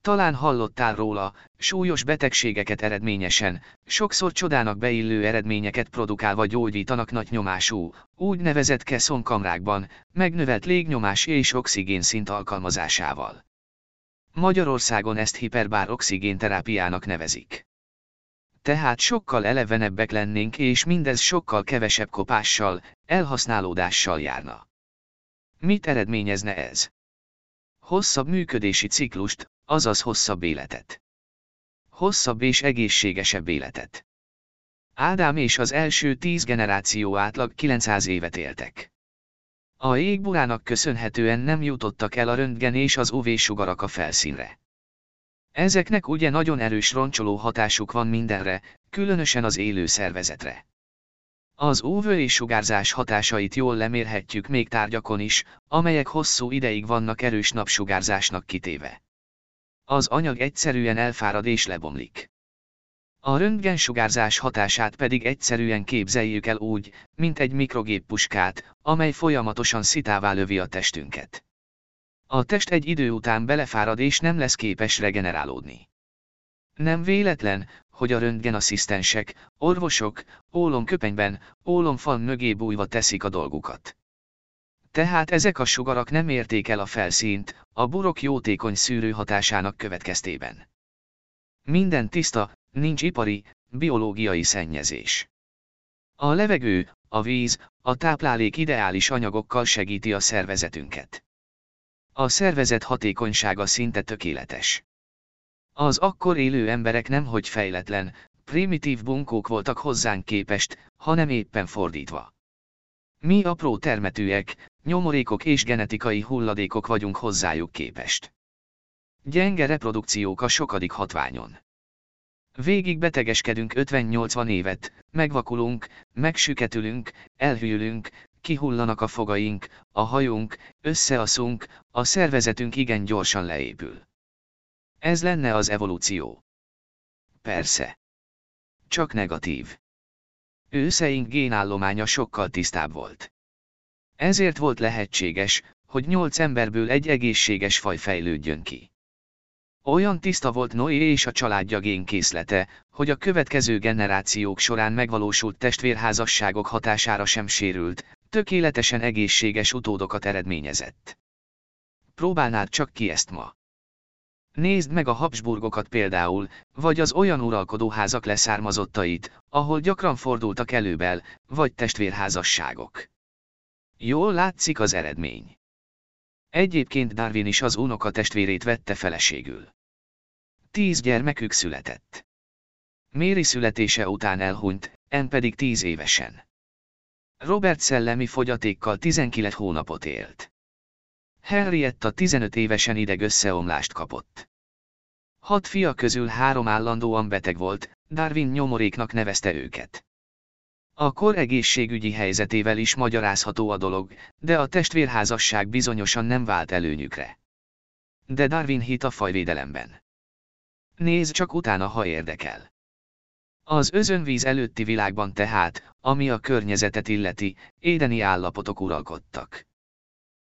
Talán hallottál róla, súlyos betegségeket eredményesen, sokszor csodának beillő eredményeket produkálva gyógyítanak nagy nyomású, úgynevezett keszonkamrákban, megnövelt légnyomás és oxigén szint alkalmazásával. Magyarországon ezt hiperbár oxigénterápiának nevezik. Tehát sokkal elevenebbek lennénk és mindez sokkal kevesebb kopással, elhasználódással járna. Mit eredményezne ez? Hosszabb működési ciklust, azaz hosszabb életet. Hosszabb és egészségesebb életet. Ádám és az első tíz generáció átlag 900 évet éltek. A jégburának köszönhetően nem jutottak el a röntgen és az UV-sugarak a felszínre. Ezeknek ugye nagyon erős roncsoló hatásuk van mindenre, különösen az élő szervezetre. Az UV sugárzás hatásait jól lemérhetjük még tárgyakon is, amelyek hosszú ideig vannak erős napsugárzásnak kitéve. Az anyag egyszerűen elfárad és lebomlik. A röntgensugárzás hatását pedig egyszerűen képzeljük el úgy, mint egy mikrogéppuskát, amely folyamatosan szitává lövi a testünket. A test egy idő után belefárad és nem lesz képes regenerálódni. Nem véletlen, hogy a röntgenasszisztensek, orvosok, ólomköpenyben, ólomfal mögé bújva teszik a dolgukat. Tehát ezek a sugarak nem érték el a felszínt, a burok jótékony szűrő hatásának következtében. Minden tiszta, nincs ipari, biológiai szennyezés. A levegő, a víz, a táplálék ideális anyagokkal segíti a szervezetünket. A szervezet hatékonysága szinte tökéletes. Az akkor élő emberek nemhogy fejletlen, primitív bunkók voltak hozzánk képest, hanem éppen fordítva. Mi apró termetűek, nyomorékok és genetikai hulladékok vagyunk hozzájuk képest. Gyenge reprodukciók a sokadik hatványon. Végig betegeskedünk 50-80 évet, megvakulunk, megsüketülünk, elhűlünk, kihullanak a fogaink, a hajunk, összeaszunk, a szervezetünk igen gyorsan leépül. Ez lenne az evolúció. Persze. Csak negatív. Őszeink génállománya sokkal tisztább volt. Ezért volt lehetséges, hogy nyolc emberből egy egészséges faj fejlődjön ki. Olyan tiszta volt Noé és a családja génkészlete, hogy a következő generációk során megvalósult testvérházasságok hatására sem sérült, tökéletesen egészséges utódokat eredményezett. Próbálnád csak ki ezt ma. Nézd meg a Habsburgokat például, vagy az olyan uralkodóházak leszármazottait, ahol gyakran fordultak előbel, vagy testvérházasságok. Jól látszik az eredmény. Egyébként Darwin is az unoka testvérét vette feleségül. Tíz gyermekük született. Méri születése után elhunyt, En pedig tíz évesen. Robert szellemi fogyatékkal 19 hónapot élt. Henrietta 15 évesen ideg összeomlást kapott. Hat fia közül három állandóan beteg volt, Darwin nyomoréknak nevezte őket. A kor egészségügyi helyzetével is magyarázható a dolog, de a testvérházasság bizonyosan nem vált előnyükre. De Darwin hit a fajvédelemben. Nézd csak utána, ha érdekel. Az özönvíz előtti világban tehát, ami a környezetet illeti, édeni állapotok uralkodtak.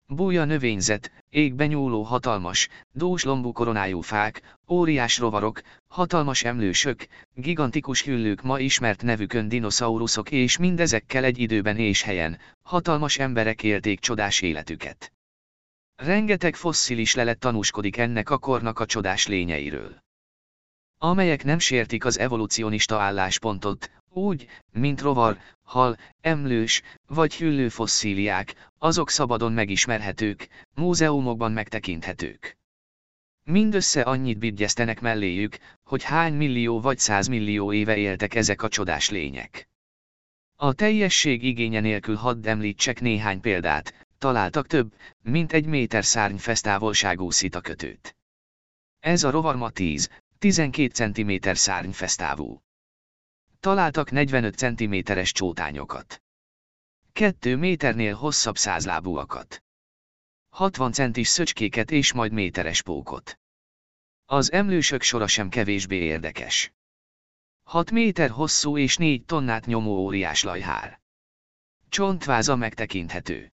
Búja növényzet, égben nyúló hatalmas, dúslombú koronájú fák, óriás rovarok, hatalmas emlősök, gigantikus hüllők ma ismert nevükön dinoszauruszok és mindezekkel egy időben és helyen, hatalmas emberek élték csodás életüket. Rengeteg fosszilis lelet tanúskodik ennek a kornak a csodás lényeiről amelyek nem sértik az evolucionista álláspontot, úgy, mint rovar, hal, emlős, vagy hüllő fosszíliák, azok szabadon megismerhetők, múzeumokban megtekinthetők. Mindössze annyit bigyeztenek melléjük, hogy hány millió vagy százmillió éve éltek ezek a csodás lények. A teljesség igénye nélkül hadd említsek néhány példát, találtak több, mint egy méter szárnyfesztávolságú szitakötőt. Ez a rovar ma 10, 12 cm szárnyfesztávú. Találtak 45 cm-es csótányokat. 2 méternél hosszabb százlábúakat. 60 centis szöcskéket és majd méteres pókot. Az emlősök sora sem kevésbé érdekes. 6 méter hosszú és 4 tonnát nyomó óriás lajhár. Csontváza megtekinthető.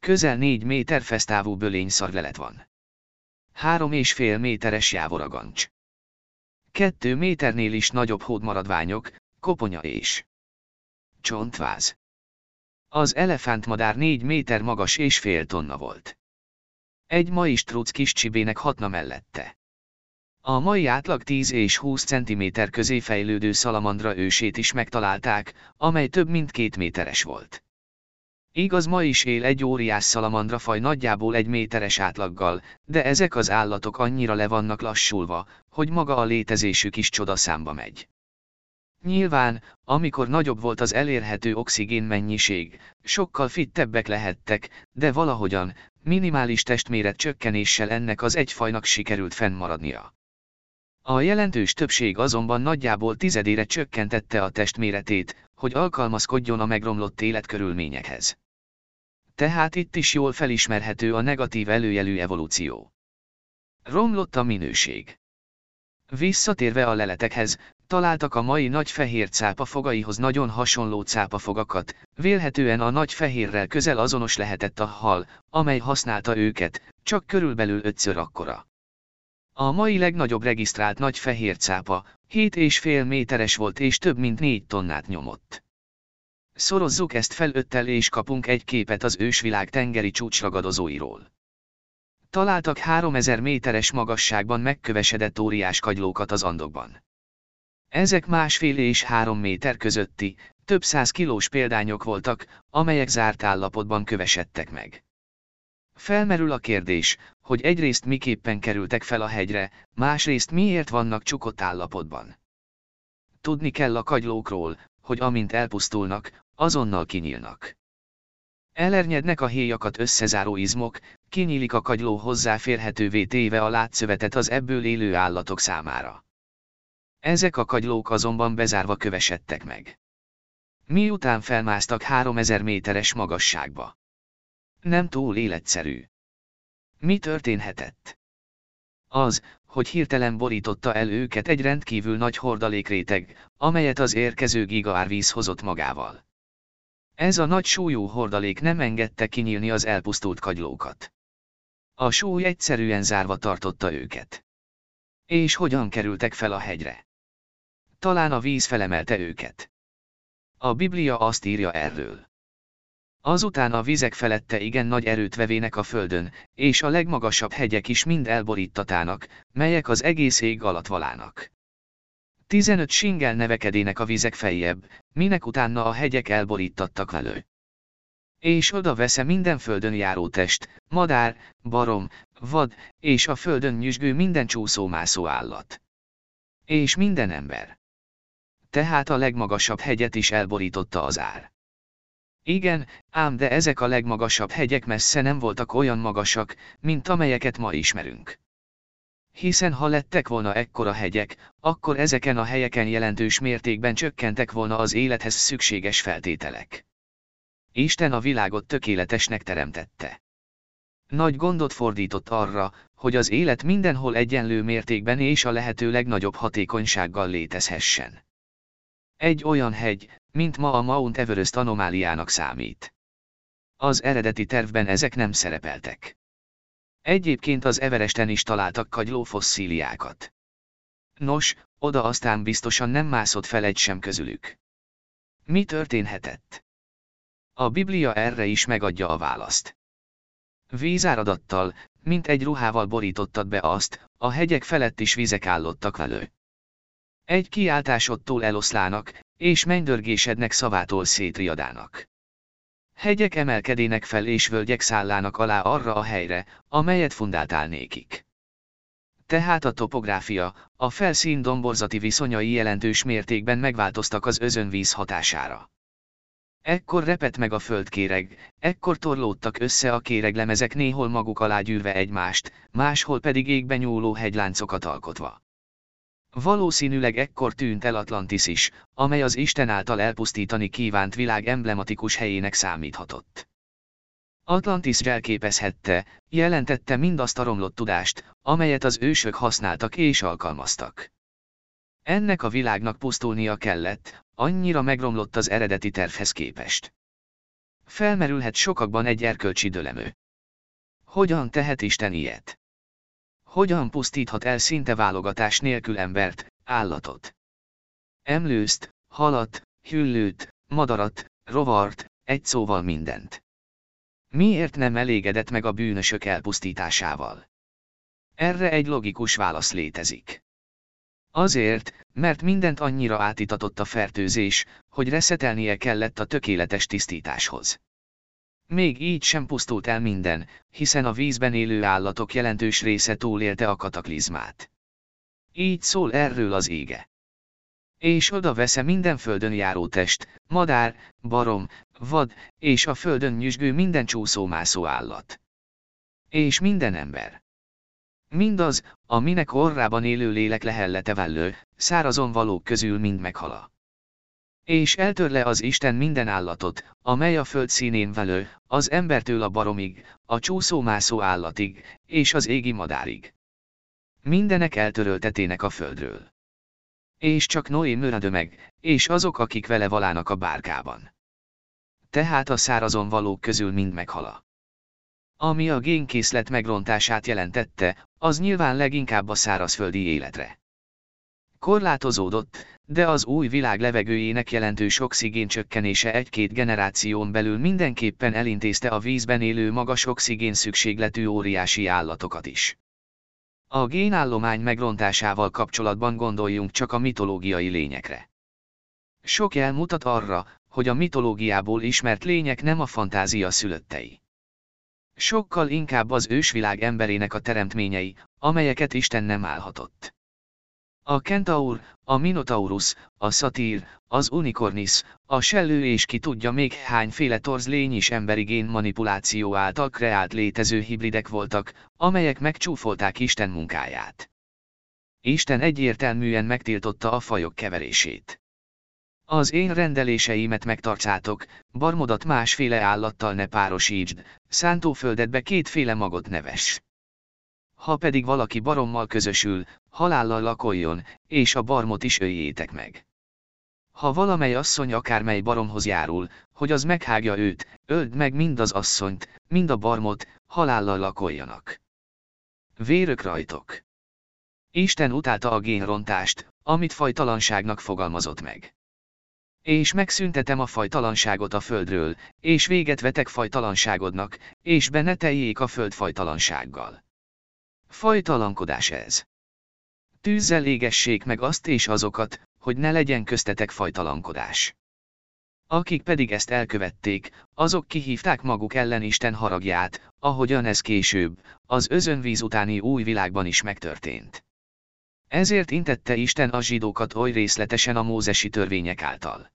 Közel 4 méter fesztávú bölényszarvelet van. 3,5 méteres jávoragancs. Kettő méternél is nagyobb hódmaradványok, koponya és csontváz. Az elefántmadár négy méter magas és fél tonna volt. Egy mai struc kis csibének hatna mellette. A mai átlag 10 és 20 cm közé fejlődő szalamandra ősét is megtalálták, amely több mint két méteres volt. Igaz ma is él egy óriás szalamandra faj nagyjából egy méteres átlaggal, de ezek az állatok annyira le vannak lassulva, hogy maga a létezésük is csodaszámba megy. Nyilván, amikor nagyobb volt az elérhető oxigén mennyiség, sokkal fittebbek lehettek, de valahogyan, minimális testméret csökkenéssel ennek az egyfajnak sikerült fennmaradnia. A jelentős többség azonban nagyjából tizedére csökkentette a testméretét, hogy alkalmazkodjon a megromlott életkörülményekhez. Tehát itt is jól felismerhető a negatív előjelű evolúció. Romlott a minőség. Visszatérve a leletekhez, találtak a mai nagy fehér cápa fogaihoz nagyon hasonló cápafogakat, vélhetően a nagy fehérrel közel azonos lehetett a hal, amely használta őket, csak körülbelül ötször akkora. A mai legnagyobb regisztrált nagy fehér cápa, 7,5 méteres volt és több mint 4 tonnát nyomott. Szorozzuk ezt fel öttel és kapunk egy képet az ősvilág tengeri csúcsragadozóiról. Találtak 3000 méteres magasságban megkövesedett óriás kagylókat az Andokban. Ezek másfél és három méter közötti, több száz kilós példányok voltak, amelyek zárt állapotban kövesedtek meg. Felmerül a kérdés, hogy egyrészt miképpen kerültek fel a hegyre, másrészt miért vannak csukott állapotban. Tudni kell a kagylókról, hogy amint elpusztulnak, azonnal kinyílnak. Elernyednek a héjakat összezáró izmok, kinyílik a kagyló hozzáférhetővé téve a látszövetet az ebből élő állatok számára. Ezek a kagylók azonban bezárva kövesedtek meg. Miután felmásztak 3000 méteres magasságba. Nem túl életszerű. Mi történhetett? Az, hogy hirtelen borította el őket egy rendkívül nagy hordalékréteg, amelyet az érkező gigaárvíz hozott magával. Ez a nagy súlyú hordalék nem engedte kinyílni az elpusztult kagylókat. A súly egyszerűen zárva tartotta őket. És hogyan kerültek fel a hegyre? Talán a víz felemelte őket. A Biblia azt írja erről. Azután a vizek felette igen nagy erőt vevének a földön, és a legmagasabb hegyek is mind elborítatának, melyek az egész ég alatt valának. 15 singel nevekedének a vizek feljebb, minek utána a hegyek elborítattak velő. És oda vesze minden földön járó test, madár, barom, vad, és a földön nyüzsgő minden csúszómászó állat. És minden ember. Tehát a legmagasabb hegyet is elborította az ár. Igen, ám de ezek a legmagasabb hegyek messze nem voltak olyan magasak, mint amelyeket ma ismerünk. Hiszen ha lettek volna ekkora hegyek, akkor ezeken a helyeken jelentős mértékben csökkentek volna az élethez szükséges feltételek. Isten a világot tökéletesnek teremtette. Nagy gondot fordított arra, hogy az élet mindenhol egyenlő mértékben és a lehető legnagyobb hatékonysággal létezhessen. Egy olyan hegy, mint ma a Mount Everest anomáliának számít. Az eredeti tervben ezek nem szerepeltek. Egyébként az Everesten is találtak kagyló fosszíliákat. Nos, oda aztán biztosan nem mászott fel egy sem közülük. Mi történhetett? A Biblia erre is megadja a választ. Vízáradattal, mint egy ruhával borítottad be azt, a hegyek felett is vizek állottak velő. Egy kiáltásodtól eloszlának, és mennydörgésednek szavától szétriadának. Hegyek emelkedének fel és völgyek szállának alá arra a helyre, amelyet fundáltál nékik. Tehát a topográfia, a felszín domborzati viszonyai jelentős mértékben megváltoztak az özönvíz hatására. Ekkor repett meg a földkéreg, ekkor torlódtak össze a kéreglemezek néhol maguk alá gyűrve egymást, máshol pedig égbe nyúló hegyláncokat alkotva. Valószínűleg ekkor tűnt el Atlantis is, amely az Isten által elpusztítani kívánt világ emblematikus helyének számíthatott. Atlantis jelképezhette, jelentette mindazt a romlott tudást, amelyet az ősök használtak és alkalmaztak. Ennek a világnak pusztulnia kellett, annyira megromlott az eredeti tervhez képest. Felmerülhet sokakban egy erkölcsi dölemő. Hogyan tehet Isten ilyet? Hogyan pusztíthat el szinte válogatás nélkül embert, állatot? Emlőzt, halat, hüllőt, madarat, rovart, egy szóval mindent. Miért nem elégedett meg a bűnösök elpusztításával? Erre egy logikus válasz létezik. Azért, mert mindent annyira átitatott a fertőzés, hogy reszetelnie kellett a tökéletes tisztításhoz. Még így sem pusztult el minden, hiszen a vízben élő állatok jelentős része túlélte a kataklizmát. Így szól erről az ége. És oda vesze minden földön járó test, madár, barom, vad, és a földön nyüzsgő minden csúszómászó állat. És minden ember. Mindaz, aminek orrában élő lélek lehellete vellő, szárazon valók közül mind meghala. És eltörle az Isten minden állatot, amely a föld színén velő, az embertől a baromig, a csúszómászó állatig, és az égi madárig. Mindenek eltöröltetének a földről. És csak Noé mörödö meg, és azok, akik vele valának a bárkában. Tehát a szárazon valók közül mind meghala. Ami a génkészlet megrontását jelentette, az nyilván leginkább a szárazföldi életre. Korlátozódott, de az új világ levegőjének jelentős oxigén csökkenése egy-két generáción belül mindenképpen elintézte a vízben élő magas oxigén szükségletű óriási állatokat is. A génállomány megrontásával kapcsolatban gondoljunk csak a mitológiai lényekre. Sok jel mutat arra, hogy a mitológiából ismert lények nem a fantázia szülöttei. Sokkal inkább az ősvilág emberének a teremtményei, amelyeket Isten nem állhatott. A kentaur, a minotaurus, a szatír, az unikornis, a sellő és ki tudja még hányféle torz lény is emberi gén manipuláció által kreált létező hibridek voltak, amelyek megcsúfolták Isten munkáját. Isten egyértelműen megtiltotta a fajok keverését. Az én rendeléseimet megtartsátok, barmodat másféle állattal ne párosítsd, szántóföldedbe kétféle magot neves. Ha pedig valaki barommal közösül, halállal lakoljon, és a barmot is öljétek meg. Ha valamely asszony akármely baromhoz járul, hogy az meghágja őt, öld meg mind az asszonyt, mind a barmot, halállal lakoljanak. Vérök rajtok. Isten utálta a génrontást, amit fajtalanságnak fogalmazott meg. És megszüntetem a fajtalanságot a földről, és véget vetek fajtalanságodnak, és be ne teljék a föld fajtalansággal. Fajtalankodás ez. Tűzzel égessék meg azt és azokat, hogy ne legyen köztetek fajtalankodás. Akik pedig ezt elkövették, azok kihívták maguk ellen Isten haragját, ahogyan ez később, az özönvíz utáni új világban is megtörtént. Ezért intette Isten a zsidókat oly részletesen a mózesi törvények által.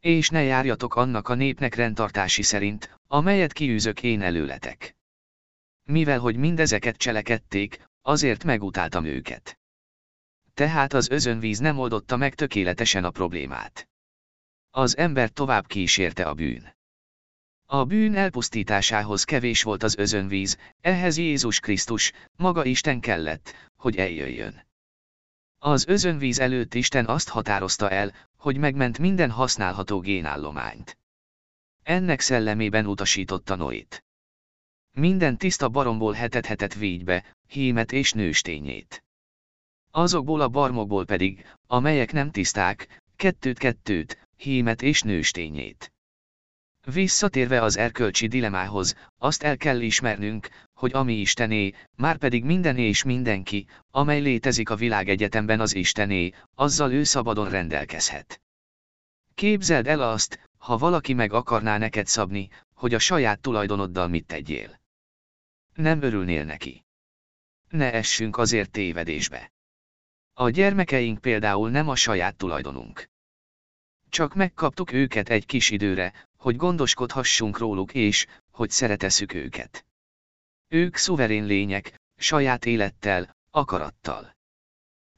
És ne járjatok annak a népnek rendtartási szerint, amelyet kiűzök én előletek. Mivel hogy mindezeket cselekedték, azért megutáltam őket. Tehát az özönvíz nem oldotta meg tökéletesen a problémát. Az ember tovább kísérte a bűn. A bűn elpusztításához kevés volt az özönvíz, ehhez Jézus Krisztus, maga Isten kellett, hogy eljöjjön. Az özönvíz előtt Isten azt határozta el, hogy megment minden használható génállományt. Ennek szellemében utasította Noit. Minden tiszta baromból hetet-hetet vígybe, hímet és nőstényét. Azokból a barmokból pedig, amelyek nem tiszták, kettőt-kettőt, hímet és nőstényét. Visszatérve az erkölcsi dilemához, azt el kell ismernünk, hogy ami Istené, már pedig mindené és mindenki, amely létezik a világegyetemben az Istené, azzal ő szabadon rendelkezhet. Képzeld el azt, ha valaki meg akarná neked szabni, hogy a saját tulajdonoddal mit tegyél. Nem örülnél neki. Ne essünk azért tévedésbe. A gyermekeink például nem a saját tulajdonunk. Csak megkaptuk őket egy kis időre, hogy gondoskodhassunk róluk és, hogy szereteszük őket. Ők szuverén lények, saját élettel, akarattal.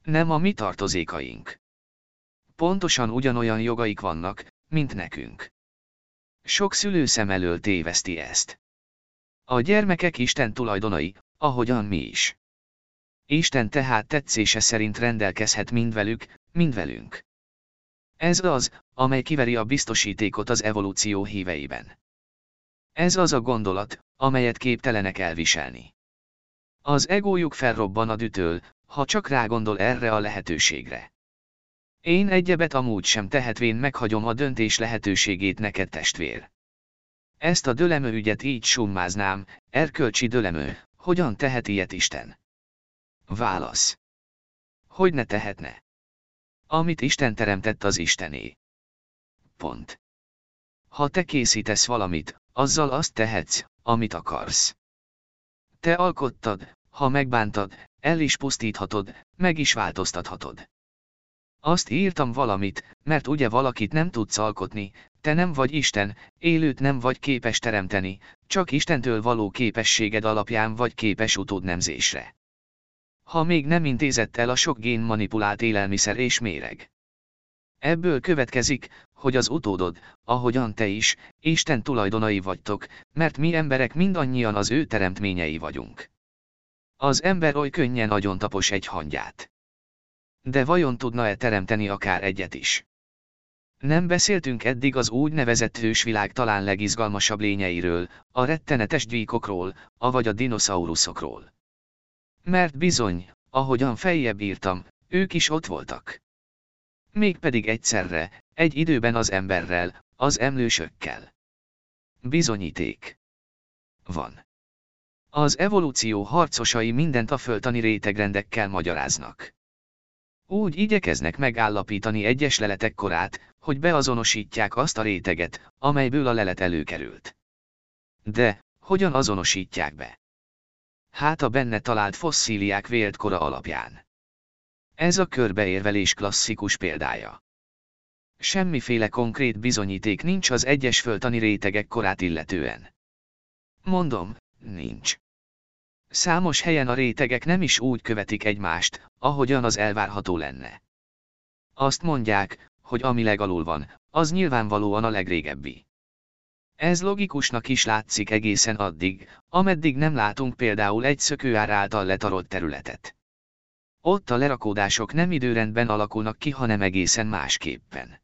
Nem a mi tartozékaink. Pontosan ugyanolyan jogaik vannak, mint nekünk. Sok szülő szem elől téveszti ezt. A gyermekek Isten tulajdonai, ahogyan mi is. Isten tehát tetszése szerint rendelkezhet mind velük, mind velünk. Ez az, amely kiveri a biztosítékot az evolúció híveiben. Ez az a gondolat, amelyet képtelenek elviselni. Az egójuk felrobban a dütől, ha csak rágondol erre a lehetőségre. Én egyebet amúgy sem tehetvén meghagyom a döntés lehetőségét neked testvér. Ezt a dölemő ügyet így summáznám, erkölcsi dölemő, hogyan tehet ilyet Isten? Válasz. Hogy ne tehetne? Amit Isten teremtett az Istené. Pont. Ha te készítesz valamit, azzal azt tehetsz, amit akarsz. Te alkottad, ha megbántad, el is pusztíthatod, meg is változtathatod. Azt írtam valamit, mert ugye valakit nem tudsz alkotni, te nem vagy Isten, élőt nem vagy képes teremteni, csak Istentől való képességed alapján vagy képes utódnemzésre. Ha még nem intézett el a sok gén manipulált élelmiszer és méreg. Ebből következik, hogy az utódod, ahogyan te is, Isten tulajdonai vagytok, mert mi emberek mindannyian az ő teremtményei vagyunk. Az ember oly könnyen nagyon tapos egy hangyát. De vajon tudna-e teremteni akár egyet is? Nem beszéltünk eddig az úgynevezett hősvilág talán legizgalmasabb lényeiről, a rettenetes gyíkokról, avagy a dinoszauruszokról. Mert bizony, ahogyan feljebb írtam, ők is ott voltak. Mégpedig egyszerre, egy időben az emberrel, az emlősökkel. Bizonyíték. Van. Az evolúció harcosai mindent a föltani rétegrendekkel magyaráznak. Úgy igyekeznek megállapítani egyes leletek korát, hogy beazonosítják azt a réteget, amelyből a lelet előkerült. De, hogyan azonosítják be? Hát a benne talált fosszíliák vélt kora alapján. Ez a körbeérvelés klasszikus példája. Semmiféle konkrét bizonyíték nincs az egyes föltani rétegek korát illetően. Mondom, nincs. Számos helyen a rétegek nem is úgy követik egymást, ahogyan az elvárható lenne. Azt mondják, hogy ami legalul van, az nyilvánvalóan a legrégebbi. Ez logikusnak is látszik egészen addig, ameddig nem látunk például egy szökőár által letarolt területet. Ott a lerakódások nem időrendben alakulnak ki, hanem egészen másképpen.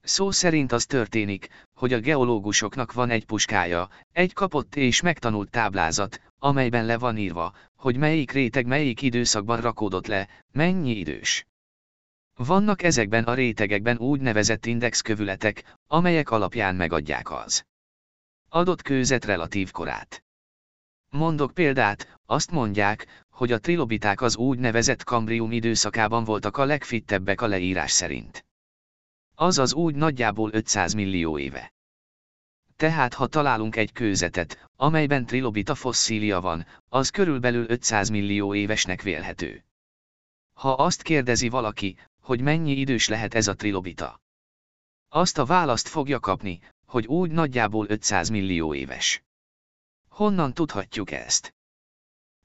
Szó szerint az történik, hogy a geológusoknak van egy puskája, egy kapott és megtanult táblázat, amelyben le van írva, hogy melyik réteg melyik időszakban rakódott le, mennyi idős. Vannak ezekben a rétegekben úgynevezett indexkövületek, amelyek alapján megadják az adott kőzet relatív korát. Mondok példát, azt mondják, hogy a trilobiták az úgynevezett kambrium időszakában voltak a legfittebbek a leírás szerint. Azaz úgy nagyjából 500 millió éve. Tehát ha találunk egy kőzetet, amelyben trilobita fosszília van, az körülbelül 500 millió évesnek vélhető. Ha azt kérdezi valaki, hogy mennyi idős lehet ez a trilobita. Azt a választ fogja kapni, hogy úgy nagyjából 500 millió éves. Honnan tudhatjuk ezt?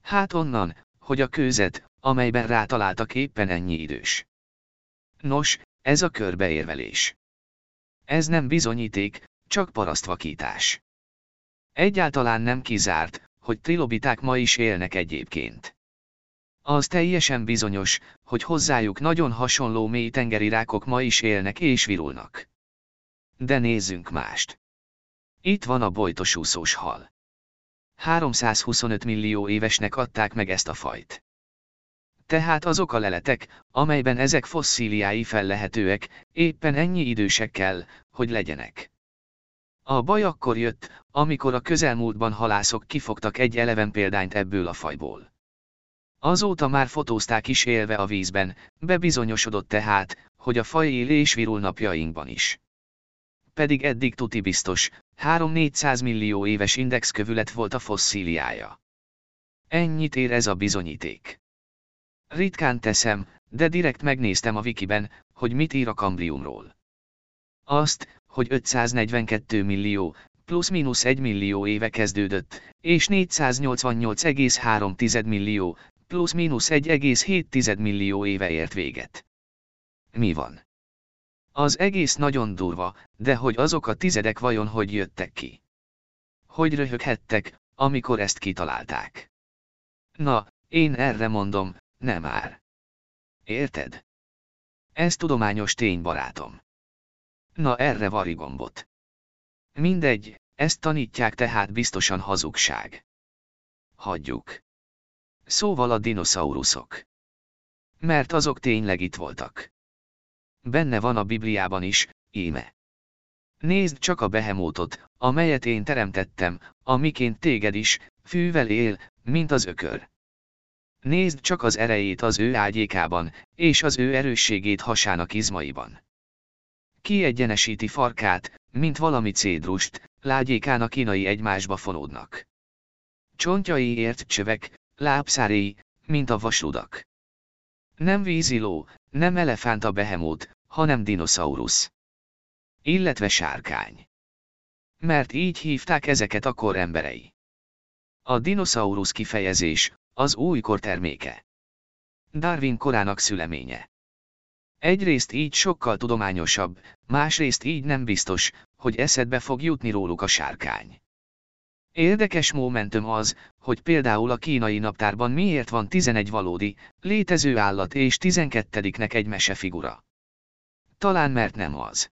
Hát onnan, hogy a kőzet, amelyben rátaláltak éppen ennyi idős. Nos, ez a körbeérvelés. Ez nem bizonyíték, csak parasztvakítás. Egyáltalán nem kizárt, hogy trilobiták ma is élnek egyébként. Az teljesen bizonyos, hogy hozzájuk nagyon hasonló mély tengeri rákok ma is élnek és virulnak. De nézzünk mást. Itt van a bojtosúszós hal. 325 millió évesnek adták meg ezt a fajt. Tehát azok a leletek, amelyben ezek fosszíliái fellehetőek, éppen ennyi idősek kell, hogy legyenek. A baj akkor jött, amikor a közelmúltban halászok kifogtak egy eleven példányt ebből a fajból. Azóta már fotózták is élve a vízben, bebizonyosodott tehát, hogy a faj él és virul napjainkban is. Pedig eddig tuti biztos, 3-400 millió éves indexkövület volt a fosszíliája. Ennyit ér ez a bizonyíték. Ritkán teszem, de direkt megnéztem a wikiben, hogy mit ír a kambriumról. Azt, hogy 542 millió, plusz-minusz 1 millió éve kezdődött, és 488,3 millió, plusz-minusz 1,7 millió éve ért véget. Mi van? Az egész nagyon durva, de hogy azok a tizedek vajon hogy jöttek ki? Hogy röhöghettek, amikor ezt kitalálták? Na, én erre mondom, nem már. Érted? Ez tudományos tény, barátom. Na erre varigombot. Mindegy, ezt tanítják tehát biztosan hazugság. Hagyjuk. Szóval a dinoszauruszok. Mert azok tényleg itt voltak. Benne van a Bibliában is, íme. Nézd csak a behemótot, amelyet én teremtettem, amiként téged is, fűvel él, mint az ökör. Nézd csak az erejét az ő ágyékában, és az ő erősségét hasának izmaiban. Kiegyenesíti farkát, mint valami cédrust, lágyékán a kínai egymásba fonódnak. Csontjai ért csövek, lábszáréi, mint a vasludak. Nem víziló, nem elefánt a behemót, hanem dinoszaurusz. Illetve sárkány. Mert így hívták ezeket a kor emberei. A dinoszaurusz kifejezés, az újkor terméke. Darwin korának szüleménye. Egyrészt így sokkal tudományosabb, másrészt így nem biztos, hogy eszedbe fog jutni róluk a sárkány. Érdekes momentum az, hogy például a kínai naptárban miért van 11 valódi, létező állat és 12-nek egy mesefigura. Talán mert nem az.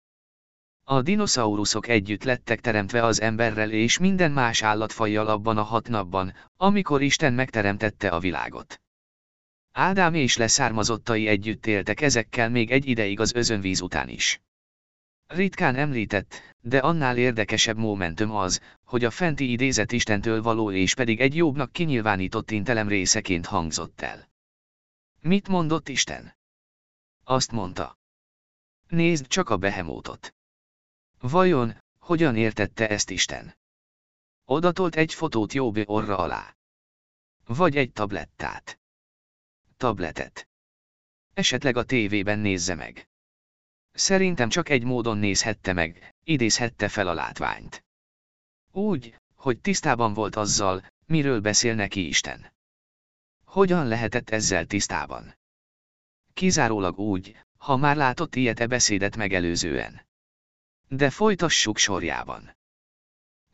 A dinoszauruszok együtt lettek teremtve az emberrel és minden más állatfajjal abban a hat napban, amikor Isten megteremtette a világot. Ádám és leszármazottai együtt éltek ezekkel még egy ideig az özönvíz után is. Ritkán említett, de annál érdekesebb momentum az, hogy a fenti idézet Istentől való és pedig egy jobbnak kinyilvánított intelem részeként hangzott el. Mit mondott Isten? Azt mondta. Nézd csak a behemótot. Vajon, hogyan értette ezt Isten? Odatolt egy fotót Jobb orra alá. Vagy egy tablettát. Tabletet. Esetleg a tévében nézze meg. Szerintem csak egy módon nézhette meg, idézhette fel a látványt. Úgy, hogy tisztában volt azzal, miről beszél neki Isten. Hogyan lehetett ezzel tisztában? Kizárólag úgy, ha már látott ilyet e beszédet megelőzően. De folytassuk sorjában.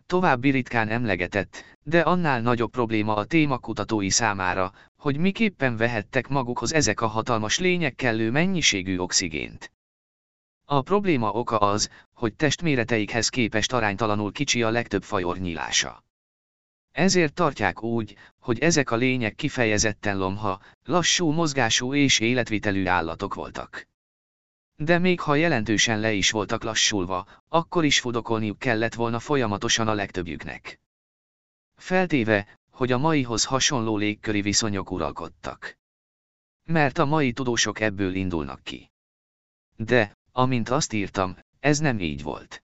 további ritkán emlegetett, de annál nagyobb probléma a témakutatói számára, hogy miképpen vehettek magukhoz ezek a hatalmas lények kellő mennyiségű oxigént. A probléma oka az, hogy testméreteikhez képest aránytalanul kicsi a legtöbb fajor nyílása. Ezért tartják úgy, hogy ezek a lények kifejezetten lomha, lassú mozgású és életvitelű állatok voltak. De még ha jelentősen le is voltak lassulva, akkor is fudokolniuk kellett volna folyamatosan a legtöbbjüknek. Feltéve, hogy a maihoz hasonló légköri viszonyok uralkodtak. Mert a mai tudósok ebből indulnak ki. De, amint azt írtam, ez nem így volt.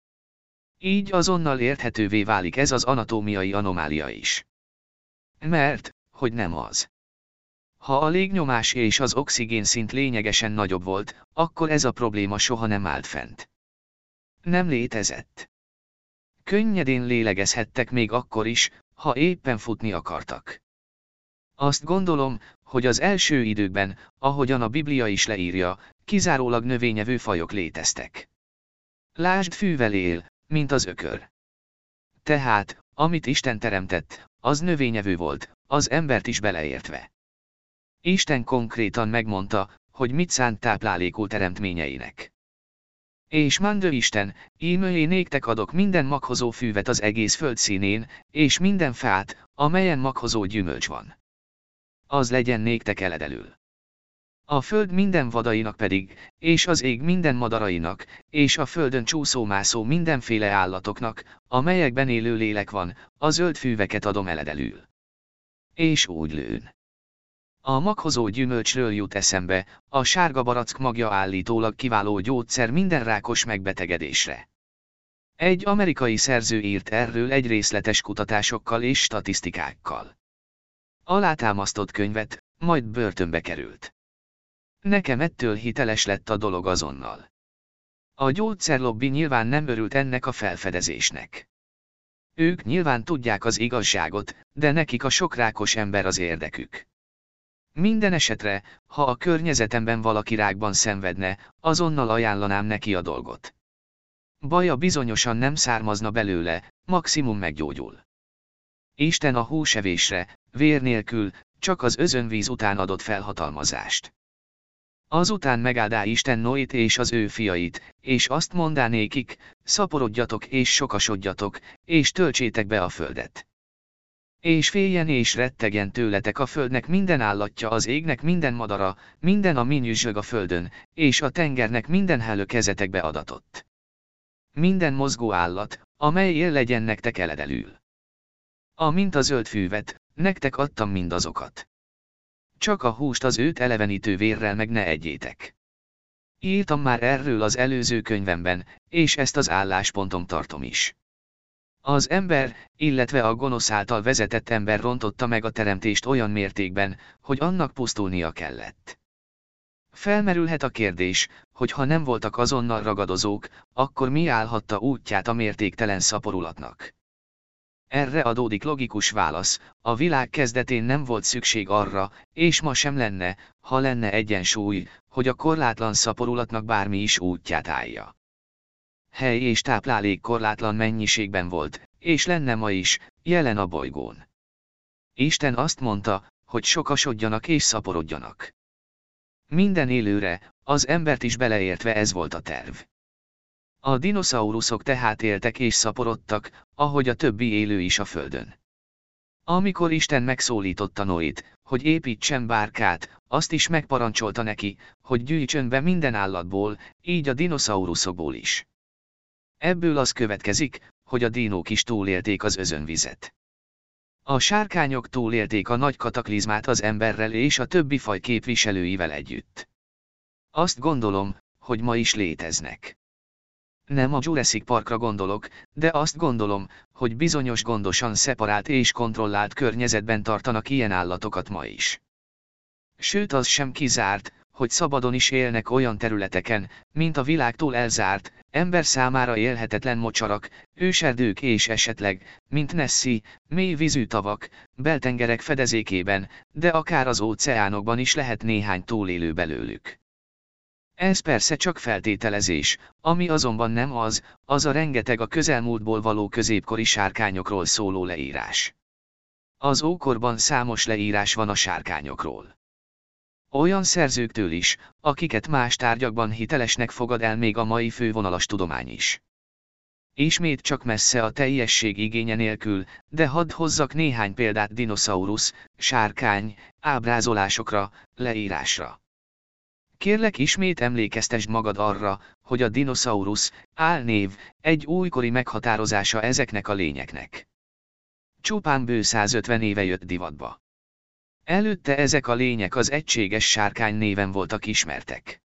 Így azonnal érthetővé válik ez az anatómiai anomália is. Mert, hogy nem az. Ha a légnyomás és az oxigén szint lényegesen nagyobb volt, akkor ez a probléma soha nem állt fent. Nem létezett. Könnyedén lélegezhettek még akkor is, ha éppen futni akartak. Azt gondolom, hogy az első időkben, ahogyan a Biblia is leírja, kizárólag növényevő fajok léteztek. Lásd fűvel él, mint az ökör. Tehát, amit Isten teremtett, az növényevő volt, az embert is beleértve. Isten konkrétan megmondta, hogy mit szánt táplálékú teremtményeinek. És mandő Isten, ímőjé néktek adok minden maghozó fűvet az egész föld színén, és minden fát, amelyen maghozó gyümölcs van. Az legyen néktek eledelül. A föld minden vadainak pedig, és az ég minden madarainak, és a földön csúszómászó mindenféle állatoknak, amelyekben élő lélek van, a zöld fűveket adom eledelül. És úgy lőn. A maghozó gyümölcsről jut eszembe, a sárga barack magja állítólag kiváló gyógyszer minden rákos megbetegedésre. Egy amerikai szerző írt erről egy részletes kutatásokkal és statisztikákkal. Alátámasztott könyvet, majd börtönbe került. Nekem ettől hiteles lett a dolog azonnal. A gyógyszerlobbi nyilván nem örült ennek a felfedezésnek. Ők nyilván tudják az igazságot, de nekik a sok rákos ember az érdekük. Minden esetre, ha a környezetemben valaki rákban szenvedne, azonnal ajánlanám neki a dolgot. Baja bizonyosan nem származna belőle, maximum meggyógyul. Isten a húsevésre, vér nélkül, csak az özönvíz után adott felhatalmazást. Azután megáldá Isten Noét és az ő fiait, és azt mondá nékik, szaporodjatok és sokasodjatok, és töltsétek be a földet. És féljen és rettegen tőletek a földnek minden állatja az égnek minden madara, minden a minyüzsög a földön, és a tengernek minden hellő kezetekbe adatott. Minden mozgó állat, amely él legyen nektek eledelül. Amint a zöld fűvet, nektek adtam mindazokat. Csak a húst az őt elevenítő vérrel meg ne egyétek. Írtam már erről az előző könyvemben, és ezt az álláspontom tartom is. Az ember, illetve a gonosz által vezetett ember rontotta meg a teremtést olyan mértékben, hogy annak pusztulnia kellett. Felmerülhet a kérdés, hogy ha nem voltak azonnal ragadozók, akkor mi állhatta útját a mértéktelen szaporulatnak. Erre adódik logikus válasz, a világ kezdetén nem volt szükség arra, és ma sem lenne, ha lenne egyensúly, hogy a korlátlan szaporulatnak bármi is útját állja. Hely és táplálék korlátlan mennyiségben volt, és lenne ma is, jelen a bolygón. Isten azt mondta, hogy sokasodjanak és szaporodjanak. Minden élőre, az embert is beleértve ez volt a terv. A dinoszauruszok tehát éltek és szaporodtak, ahogy a többi élő is a földön. Amikor Isten megszólította Noét, hogy építsen bárkát, azt is megparancsolta neki, hogy gyűjtsön be minden állatból, így a dinoszauruszokból is. Ebből az következik, hogy a dinók is túlélték az özönvizet. A sárkányok túlélték a nagy kataklizmát az emberrel és a többi faj képviselőivel együtt. Azt gondolom, hogy ma is léteznek. Nem a Jurassic Parkra gondolok, de azt gondolom, hogy bizonyos gondosan szeparált és kontrollált környezetben tartanak ilyen állatokat ma is. Sőt az sem kizárt, hogy szabadon is élnek olyan területeken, mint a világtól elzárt, ember számára élhetetlen mocsarak, őserdők és esetleg, mint Nessie, mély vízű tavak, beltengerek fedezékében, de akár az óceánokban is lehet néhány túlélő belőlük. Ez persze csak feltételezés, ami azonban nem az, az a rengeteg a közelmúltból való középkori sárkányokról szóló leírás. Az ókorban számos leírás van a sárkányokról. Olyan szerzőktől is, akiket más tárgyakban hitelesnek fogad el még a mai fővonalas tudomány is. Ismét csak messze a teljesség igénye nélkül, de hadd hozzak néhány példát dinoszaurusz, sárkány, ábrázolásokra, leírásra. Kérlek ismét emlékeztesd magad arra, hogy a dinoszaurusz, álnév, egy újkori meghatározása ezeknek a lényeknek. Csupán bő 150 éve jött divatba. Előtte ezek a lények az egységes sárkány néven voltak ismertek.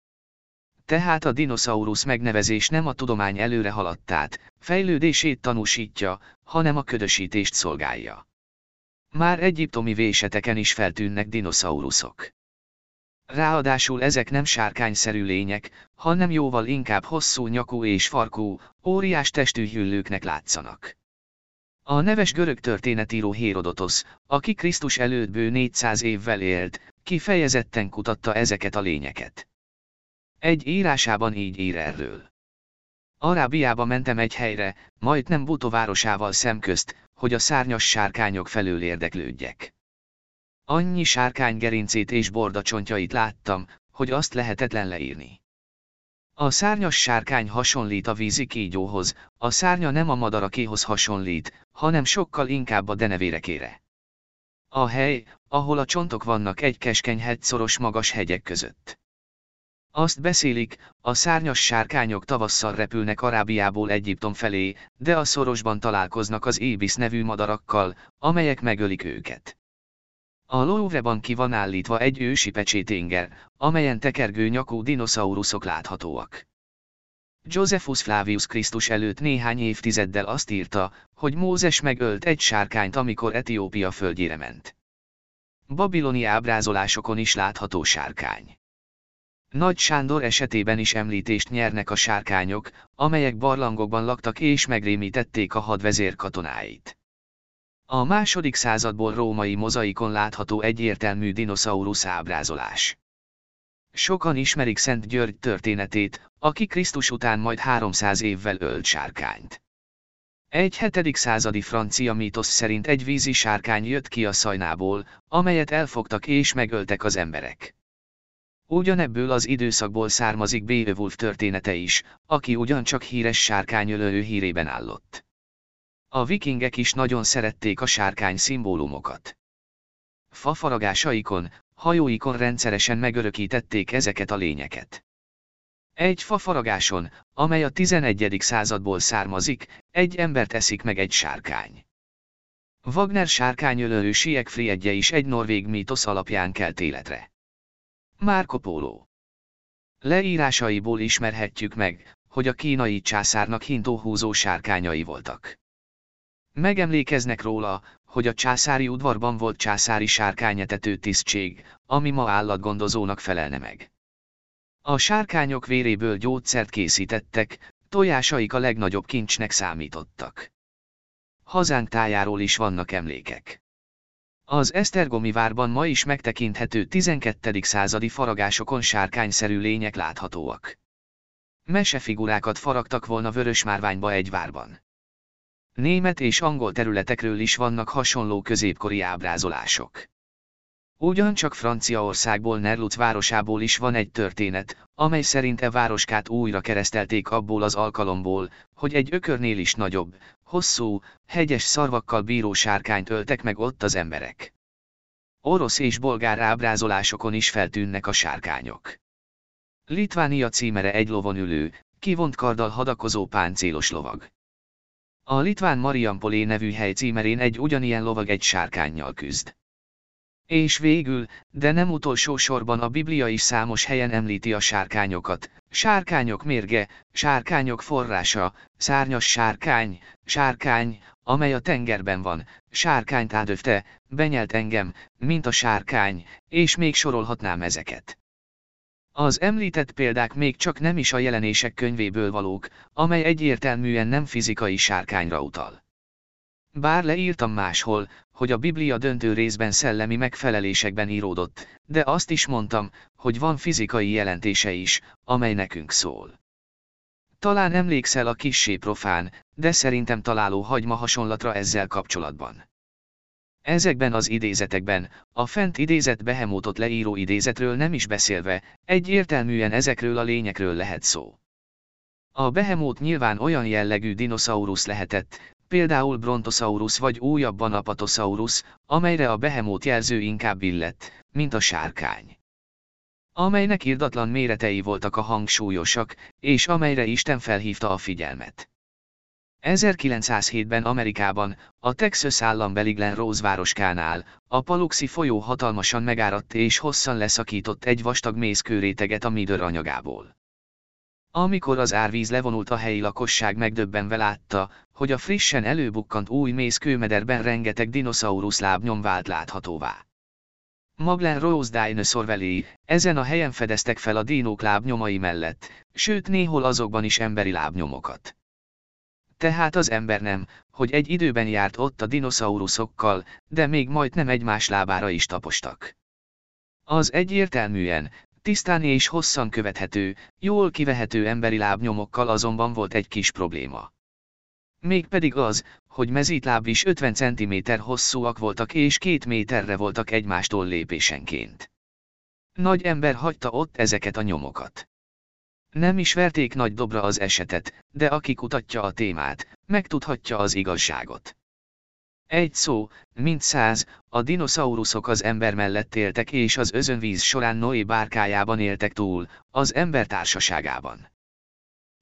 Tehát a dinoszaurusz megnevezés nem a tudomány előre haladtát, fejlődését tanúsítja, hanem a ködösítést szolgálja. Már egyiptomi véseteken is feltűnnek dinoszauruszok. Ráadásul ezek nem sárkányszerű lények, hanem jóval inkább hosszú nyakú és farkú, óriás testű hüllőknek látszanak. A neves görög történetíró Hérodotosz, aki Krisztus előtt bő 400 évvel élt, kifejezetten kutatta ezeket a lényeket. Egy írásában így ír erről. Arábiába mentem egy helyre, majd nem Buto városával szemközt, hogy a szárnyas sárkányok felől érdeklődjek. Annyi sárkány gerincét és bordacsontjait láttam, hogy azt lehetetlen leírni. A szárnyas sárkány hasonlít a vízi kígyóhoz, a szárnya nem a madarakéhoz hasonlít, hanem sokkal inkább a denevérekére. A hely, ahol a csontok vannak egy keskeny hegyszoros magas hegyek között. Azt beszélik, a szárnyas sárkányok tavasszal repülnek Arábiából Egyiptom felé, de a szorosban találkoznak az ébisz nevű madarakkal, amelyek megölik őket. A Louvre-ban ki van állítva egy ősi pecséténger, amelyen tekergő nyakú dinoszauruszok láthatóak. Josephus Flavius Krisztus előtt néhány évtizeddel azt írta, hogy Mózes megölt egy sárkányt amikor Etiópia földjére ment. Babiloni ábrázolásokon is látható sárkány. Nagy Sándor esetében is említést nyernek a sárkányok, amelyek barlangokban laktak és megrémítették a hadvezér katonáit. A második századból római mozaikon látható egyértelmű dinoszaurusz ábrázolás. Sokan ismerik Szent György történetét, aki Krisztus után majd 300 évvel ölt sárkányt. Egy hetedik századi francia mítosz szerint egy vízi sárkány jött ki a szajnából, amelyet elfogtak és megöltek az emberek. Ugyanebből az időszakból származik Beowulf története is, aki ugyancsak híres sárkányölő hírében állott. A vikingek is nagyon szerették a sárkány szimbólumokat. Fafaragásaikon, hajóikon rendszeresen megörökítették ezeket a lényeket. Egy fafaragáson, amely a 11. századból származik, egy embert eszik meg egy sárkány. Wagner sárkányölő Siegfriedje is egy norvég mítosz alapján kelt életre. Marco Polo Leírásaiból ismerhetjük meg, hogy a kínai császárnak hintóhúzó sárkányai voltak. Megemlékeznek róla, hogy a császári udvarban volt császári sárkányetető tisztség, ami ma állatgondozónak felelne meg. A sárkányok véréből gyógyszert készítettek, tojásaik a legnagyobb kincsnek számítottak. Hazánk tájáról is vannak emlékek. Az Esztergomi várban ma is megtekinthető 12. századi faragásokon sárkányszerű lények láthatóak. Mesefigurákat faragtak volna vörösmárványba egy várban. Német és angol területekről is vannak hasonló középkori ábrázolások. Ugyancsak Franciaországból Nerlutz városából is van egy történet, amely szerint e városkát újra keresztelték abból az alkalomból, hogy egy ökörnél is nagyobb, hosszú, hegyes szarvakkal bíró sárkányt öltek meg ott az emberek. Orosz és bolgár ábrázolásokon is feltűnnek a sárkányok. Litvánia címere egy lovon ülő, kivont karddal hadakozó páncélos lovag. A litván Mariampolé nevű hely címerén egy ugyanilyen lovag egy sárkányjal küzd. És végül, de nem utolsó sorban a Biblia is számos helyen említi a sárkányokat. Sárkányok mérge, sárkányok forrása, szárnyas sárkány, sárkány, amely a tengerben van, sárkányt ádöfte, benyelt engem, mint a sárkány, és még sorolhatnám ezeket. Az említett példák még csak nem is a jelenések könyvéből valók, amely egyértelműen nem fizikai sárkányra utal. Bár leírtam máshol, hogy a Biblia döntő részben szellemi megfelelésekben íródott, de azt is mondtam, hogy van fizikai jelentése is, amely nekünk szól. Talán emlékszel a kissé profán, de szerintem találó hagyma hasonlatra ezzel kapcsolatban. Ezekben az idézetekben, a fent idézett behemótot leíró idézetről nem is beszélve, egyértelműen ezekről a lényekről lehet szó. A behemót nyilván olyan jellegű dinoszaurusz lehetett, például Brontosaurus vagy újabban Apatosaurus, amelyre a behemót jelző inkább illett, mint a sárkány. Amelynek irdatlan méretei voltak a hangsúlyosak, és amelyre Isten felhívta a figyelmet. 1907-ben Amerikában, a Texas állambeli Glen Rose városkánál, a Paluxi folyó hatalmasan megáradt és hosszan leszakított egy vastag mészkőréteget a Midör anyagából. Amikor az árvíz levonult a helyi lakosság megdöbbenve látta, hogy a frissen előbukkant új mészkőmederben rengeteg dinoszaurusz lábnyom vált láthatóvá. Maglen Rose Dinosaur Valley, ezen a helyen fedeztek fel a dinók lábnyomai mellett, sőt néhol azokban is emberi lábnyomokat. Tehát az ember nem, hogy egy időben járt ott a dinoszauruszokkal, de még majd nem egymás lábára is tapostak. Az egyértelműen, tisztán és hosszan követhető, jól kivehető emberi lábnyomokkal azonban volt egy kis probléma. Mégpedig az, hogy mezítláb is 50 cm hosszúak voltak és két méterre voltak egymástól lépésenként. Nagy ember hagyta ott ezeket a nyomokat. Nem is verték nagy dobra az esetet, de aki kutatja a témát, megtudhatja az igazságot. Egy szó, mint száz, a dinoszauruszok az ember mellett éltek és az özönvíz során Noé bárkájában éltek túl, az ember társaságában.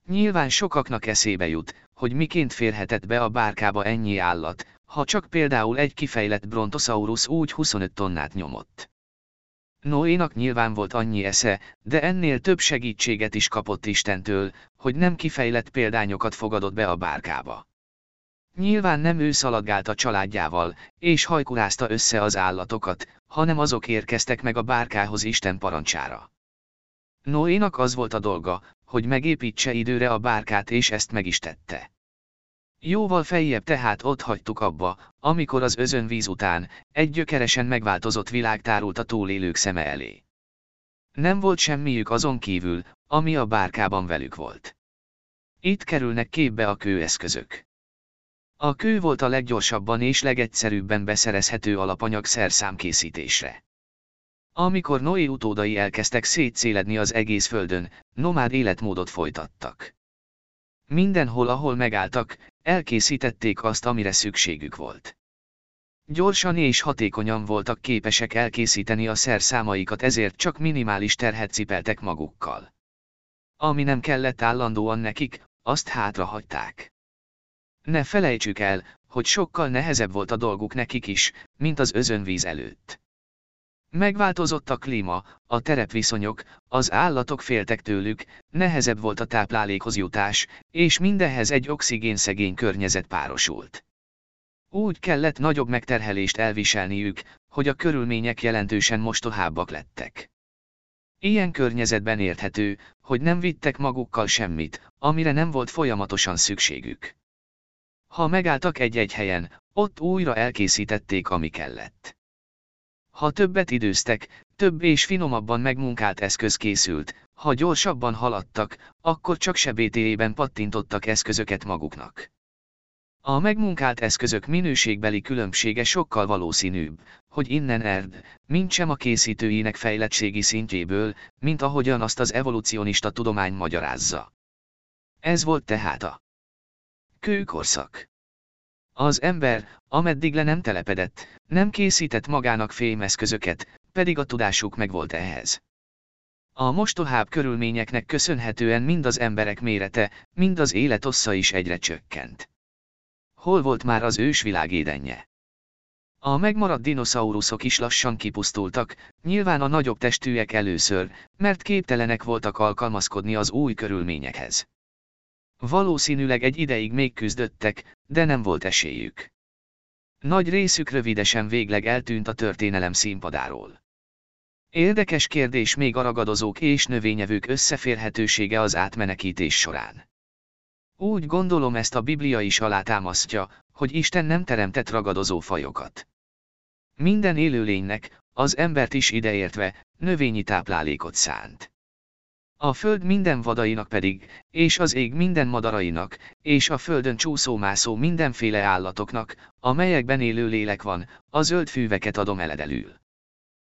Nyilván sokaknak eszébe jut, hogy miként férhetett be a bárkába ennyi állat, ha csak például egy kifejlett brontosaurus úgy 25 tonnát nyomott. Noénak nyilván volt annyi esze, de ennél több segítséget is kapott Istentől, hogy nem kifejlett példányokat fogadott be a bárkába. Nyilván nem ő szaladgált a családjával, és hajkurázta össze az állatokat, hanem azok érkeztek meg a bárkához Isten parancsára. Noénak az volt a dolga, hogy megépítse időre a bárkát és ezt meg is tette. Jóval feljebb tehát ott hagytuk abba, amikor az özönvíz után, egy gyökeresen megváltozott világ tárult a túlélők szeme elé. Nem volt semmiük azon kívül, ami a bárkában velük volt. Itt kerülnek képbe a kőeszközök. A kő volt a leggyorsabban és legegyszerűbben beszerezhető alapanyag szerszámkészítésre. Amikor Noé utódai elkezdtek szétszéledni az egész földön, nomád életmódot folytattak. Mindenhol, ahol megálltak, elkészítették azt, amire szükségük volt. Gyorsan és hatékonyan voltak képesek elkészíteni a szerszámaikat, ezért csak minimális terhet cipeltek magukkal. Ami nem kellett állandóan nekik, azt hátra hagyták. Ne felejtsük el, hogy sokkal nehezebb volt a dolguk nekik is, mint az özönvíz előtt. Megváltozott a klíma, a terepviszonyok, az állatok féltek tőlük, nehezebb volt a táplálékhoz jutás, és mindenhez egy oxigénszegény környezet párosult. Úgy kellett nagyobb megterhelést elviselniük, hogy a körülmények jelentősen mostohábbak lettek. Ilyen környezetben érthető, hogy nem vittek magukkal semmit, amire nem volt folyamatosan szükségük. Ha megálltak egy-egy helyen, ott újra elkészítették ami kellett. Ha többet időztek, több és finomabban megmunkált eszköz készült, ha gyorsabban haladtak, akkor csak sebétéjében pattintottak eszközöket maguknak. A megmunkált eszközök minőségbeli különbsége sokkal valószínűbb, hogy innen erd, mint sem a készítőinek fejlettségi szintjéből, mint ahogyan azt az evolucionista tudomány magyarázza. Ez volt tehát a kőkorszak. Az ember, ameddig le nem telepedett, nem készített magának fémeszközöket, pedig a tudásuk megvolt ehhez. A mostohább körülményeknek köszönhetően mind az emberek mérete, mind az életossza is egyre csökkent. Hol volt már az ősvilág édenje? A megmaradt dinoszauruszok is lassan kipusztultak, nyilván a nagyobb testűek először, mert képtelenek voltak alkalmazkodni az új körülményekhez. Valószínűleg egy ideig még küzdöttek, de nem volt esélyük. Nagy részük rövidesen végleg eltűnt a történelem színpadáról. Érdekes kérdés még a ragadozók és növényevők összeférhetősége az átmenekítés során. Úgy gondolom ezt a Biblia is alátámasztja, hogy Isten nem teremtett ragadozó fajokat. Minden élőlénynek, az embert is ideértve, növényi táplálékot szánt. A föld minden vadainak pedig, és az ég minden madarainak, és a földön csúszómászó mindenféle állatoknak, amelyekben élő lélek van, a zöld fűveket adom eledelül.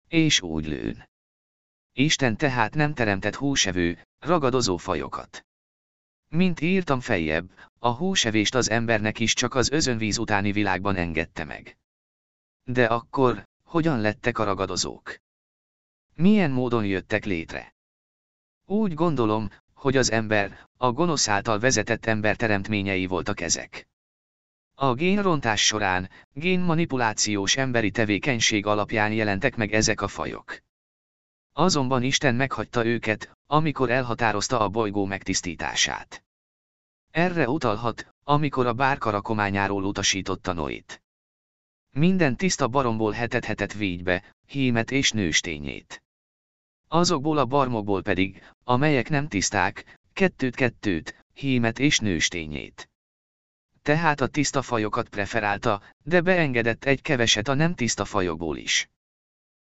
És úgy lőn. Isten tehát nem teremtett húsevő, ragadozó fajokat. Mint írtam feljebb, a húsevést az embernek is csak az özönvíz utáni világban engedte meg. De akkor, hogyan lettek a ragadozók? Milyen módon jöttek létre? Úgy gondolom, hogy az ember, a gonosz által vezetett ember teremtményei voltak ezek. A génrontás során, génmanipulációs emberi tevékenység alapján jelentek meg ezek a fajok. Azonban Isten meghagyta őket, amikor elhatározta a bolygó megtisztítását. Erre utalhat, amikor a bárka rakományáról utasította Noét. Minden tiszta baromból hetet-hetet vígybe, hímet és nőstényét. Azokból a barmokból pedig, amelyek nem tiszták, kettőt-kettőt, hímet és nőstényét. Tehát a tiszta fajokat preferálta, de beengedett egy keveset a nem tiszta fajokból is.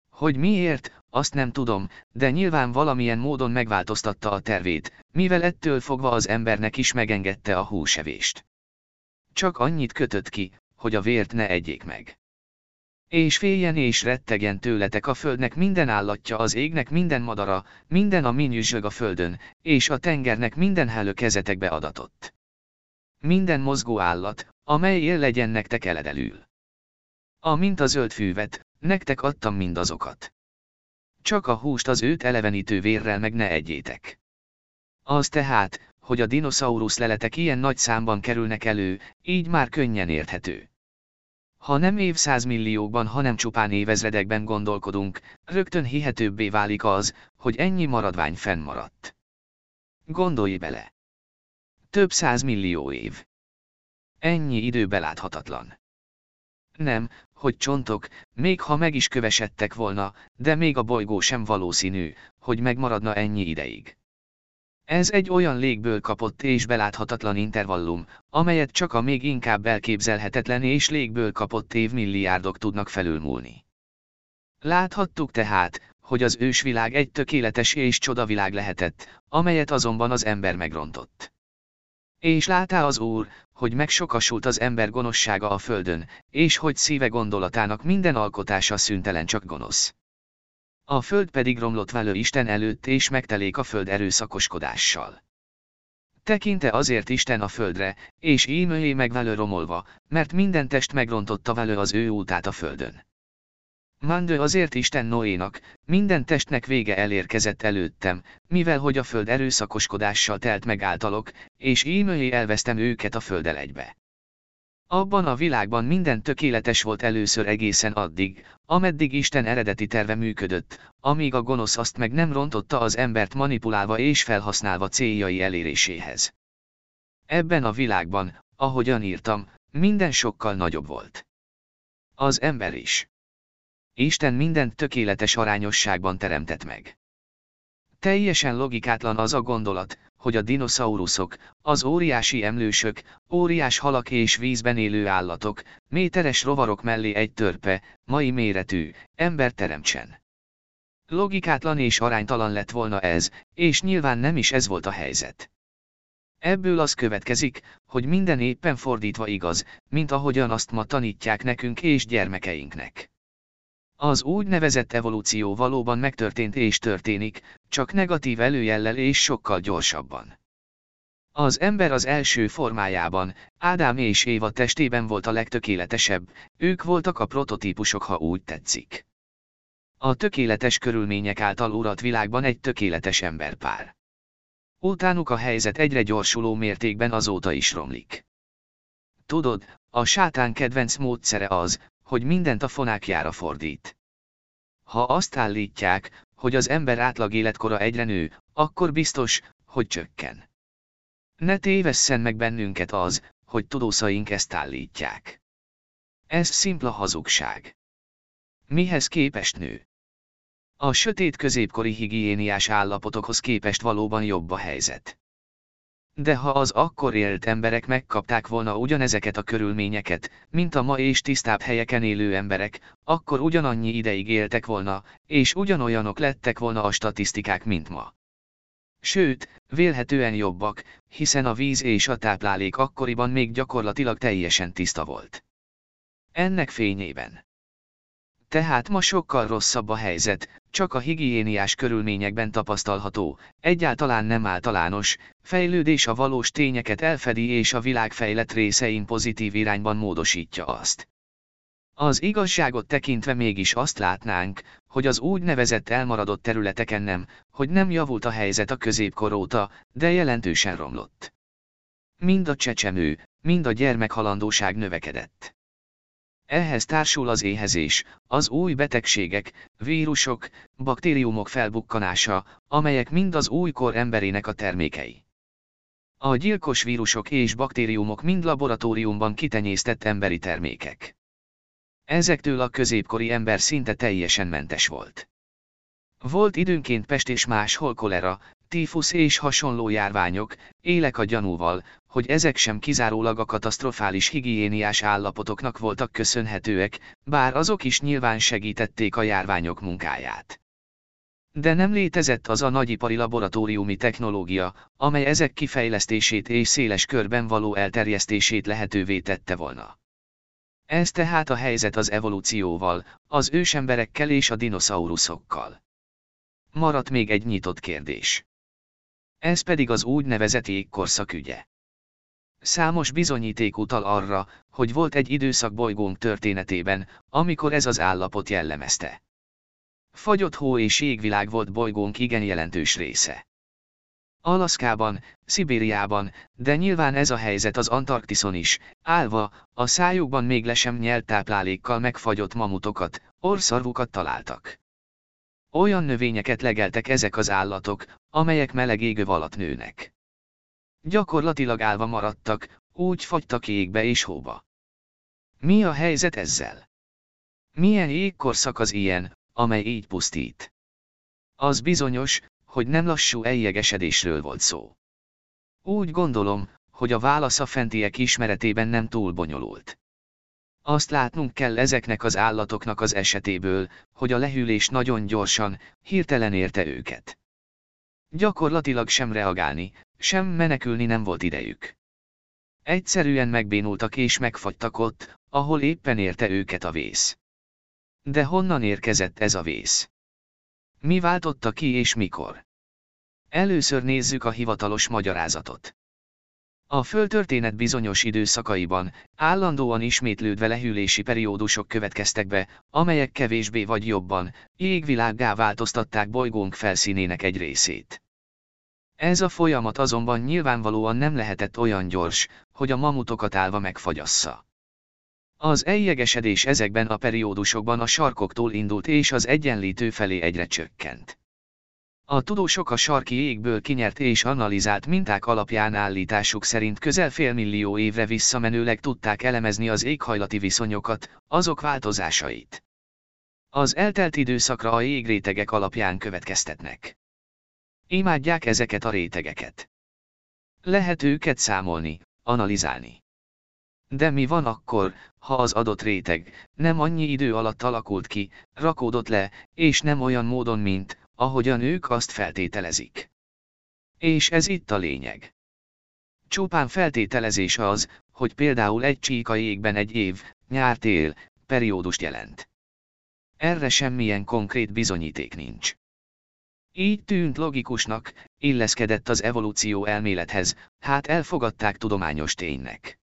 Hogy miért, azt nem tudom, de nyilván valamilyen módon megváltoztatta a tervét, mivel ettől fogva az embernek is megengedte a húsevést. Csak annyit kötött ki, hogy a vért ne egyék meg. És féljen és rettegen tőletek a földnek minden állatja az égnek minden madara, minden a minyüzsög a földön, és a tengernek minden hellő kezetekbe adatott. Minden mozgó állat, amely él legyen nektek eledelül. A mint a zöld fűvet, nektek adtam mindazokat. Csak a húst az őt elevenítő vérrel meg ne egyétek. Az tehát, hogy a dinoszaurusz leletek ilyen nagy számban kerülnek elő, így már könnyen érthető. Ha nem évszázmilliókban, hanem csupán évezredekben gondolkodunk, rögtön hihetőbbé válik az, hogy ennyi maradvány fennmaradt. Gondolj bele! Több százmillió év. Ennyi idő beláthatatlan. Nem, hogy csontok, még ha meg is kövesedtek volna, de még a bolygó sem valószínű, hogy megmaradna ennyi ideig. Ez egy olyan légből kapott és beláthatatlan intervallum, amelyet csak a még inkább elképzelhetetlen és légből kapott évmilliárdok tudnak felülmúlni. Láthattuk tehát, hogy az ősvilág egy tökéletes és csodavilág lehetett, amelyet azonban az ember megrontott. És látá az Úr, hogy megsokasult az ember gonoszsága a földön, és hogy szíve gondolatának minden alkotása szüntelen csak gonosz. A föld pedig romlott velő Isten előtt és megtelék a föld erőszakoskodással. Tekinte azért Isten a földre, és ímőjé meg velő romolva, mert minden test megrontotta velő az ő útát a földön. Mandő azért Isten Noénak, minden testnek vége elérkezett előttem, mivel hogy a föld erőszakoskodással telt meg általok, és ímőjé elvesztem őket a földel egybe. Abban a világban minden tökéletes volt először egészen addig, ameddig Isten eredeti terve működött, amíg a gonosz azt meg nem rontotta az embert manipulálva és felhasználva céljai eléréséhez. Ebben a világban, ahogyan írtam, minden sokkal nagyobb volt. Az ember is. Isten mindent tökéletes arányosságban teremtett meg. Teljesen logikátlan az a gondolat, hogy a dinoszauruszok, az óriási emlősök, óriás halak és vízben élő állatok, méteres rovarok mellé egy törpe, mai méretű, ember teremtsen. Logikátlan és aránytalan lett volna ez, és nyilván nem is ez volt a helyzet. Ebből az következik, hogy minden éppen fordítva igaz, mint ahogyan azt ma tanítják nekünk és gyermekeinknek. Az úgynevezett evolúció valóban megtörtént és történik, csak negatív előjellel és sokkal gyorsabban. Az ember az első formájában, Ádám és Éva testében volt a legtökéletesebb, ők voltak a prototípusok, ha úgy tetszik. A tökéletes körülmények által urat világban egy tökéletes emberpár. Utánuk a helyzet egyre gyorsuló mértékben azóta is romlik. Tudod, a sátán kedvenc módszere az, hogy mindent a fonákjára fordít. Ha azt állítják, hogy az ember átlag életkora egyre nő, akkor biztos, hogy csökken. Ne tévesszen meg bennünket az, hogy tudószaink ezt állítják. Ez szimpla hazugság. Mihez képest nő? A sötét középkori higiéniás állapotokhoz képest valóban jobb a helyzet. De ha az akkor élt emberek megkapták volna ugyanezeket a körülményeket, mint a ma és tisztább helyeken élő emberek, akkor ugyanannyi ideig éltek volna, és ugyanolyanok lettek volna a statisztikák, mint ma. Sőt, vélhetően jobbak, hiszen a víz és a táplálék akkoriban még gyakorlatilag teljesen tiszta volt. Ennek fényében. Tehát ma sokkal rosszabb a helyzet, csak a higiéniás körülményekben tapasztalható, egyáltalán nem általános, fejlődés a valós tényeket elfedi és a világ fejlett részein pozitív irányban módosítja azt. Az igazságot tekintve mégis azt látnánk, hogy az úgynevezett elmaradott területeken nem, hogy nem javult a helyzet a középkor óta, de jelentősen romlott. Mind a csecsemő, mind a gyermekhalandóság növekedett. Ehhez társul az éhezés, az új betegségek, vírusok, baktériumok felbukkanása, amelyek mind az újkor emberének a termékei. A gyilkos vírusok és baktériumok mind laboratóriumban kitenyésztett emberi termékek. Ezektől a középkori ember szinte teljesen mentes volt. Volt időnként pest és máshol kolera, tífusz és hasonló járványok, élek a gyanúval, hogy ezek sem kizárólag a katasztrofális higiéniás állapotoknak voltak köszönhetőek, bár azok is nyilván segítették a járványok munkáját. De nem létezett az a nagyipari laboratóriumi technológia, amely ezek kifejlesztését és széles körben való elterjesztését lehetővé tette volna. Ez tehát a helyzet az evolúcióval, az ősemberekkel és a dinoszauruszokkal. Maradt még egy nyitott kérdés. Ez pedig az úgynevezett jégkorszak ügye. Számos bizonyíték utal arra, hogy volt egy időszak bolygónk történetében, amikor ez az állapot jellemezte. Fagyott hó és jégvilág volt bolygónk igen jelentős része. Alaszkában, Szibériában, de nyilván ez a helyzet az Antarktiszon is, állva, a szájukban még le sem nyelt táplálékkal megfagyott mamutokat, orszarvukat találtak. Olyan növényeket legeltek ezek az állatok, amelyek meleg égő alatt nőnek. Gyakorlatilag állva maradtak, úgy fagytak égbe és hóba. Mi a helyzet ezzel? Milyen jégkorszak az ilyen, amely így pusztít? Az bizonyos, hogy nem lassú eljegesedésről volt szó. Úgy gondolom, hogy a válasz a fentiek ismeretében nem túl bonyolult. Azt látnunk kell ezeknek az állatoknak az esetéből, hogy a lehűlés nagyon gyorsan, hirtelen érte őket. Gyakorlatilag sem reagálni, sem menekülni nem volt idejük. Egyszerűen megbénultak és megfagytak ott, ahol éppen érte őket a vész. De honnan érkezett ez a vész? Mi váltotta ki és mikor? Először nézzük a hivatalos magyarázatot. A földtörténet bizonyos időszakaiban, állandóan ismétlődve lehűlési periódusok következtek be, amelyek kevésbé vagy jobban, égvilággá változtatták bolygónk felszínének egy részét. Ez a folyamat azonban nyilvánvalóan nem lehetett olyan gyors, hogy a mamutokat állva megfagyassza. Az eljegesedés ezekben a periódusokban a sarkoktól indult és az egyenlítő felé egyre csökkent. A tudósok a sarki égből kinyert és analizált minták alapján állításuk szerint közel félmillió évre visszamenőleg tudták elemezni az éghajlati viszonyokat, azok változásait. Az eltelt időszakra a jégrétegek alapján következtetnek. Imádják ezeket a rétegeket. Lehet őket számolni, analizálni. De mi van akkor, ha az adott réteg nem annyi idő alatt alakult ki, rakódott le, és nem olyan módon, mint, ahogyan ők azt feltételezik. És ez itt a lényeg. Csupán feltételezés az, hogy például egy csíka jégben egy év, nyár-tél, periódust jelent. Erre semmilyen konkrét bizonyíték nincs. Így tűnt logikusnak, illeszkedett az evolúció elmélethez, hát elfogadták tudományos ténynek.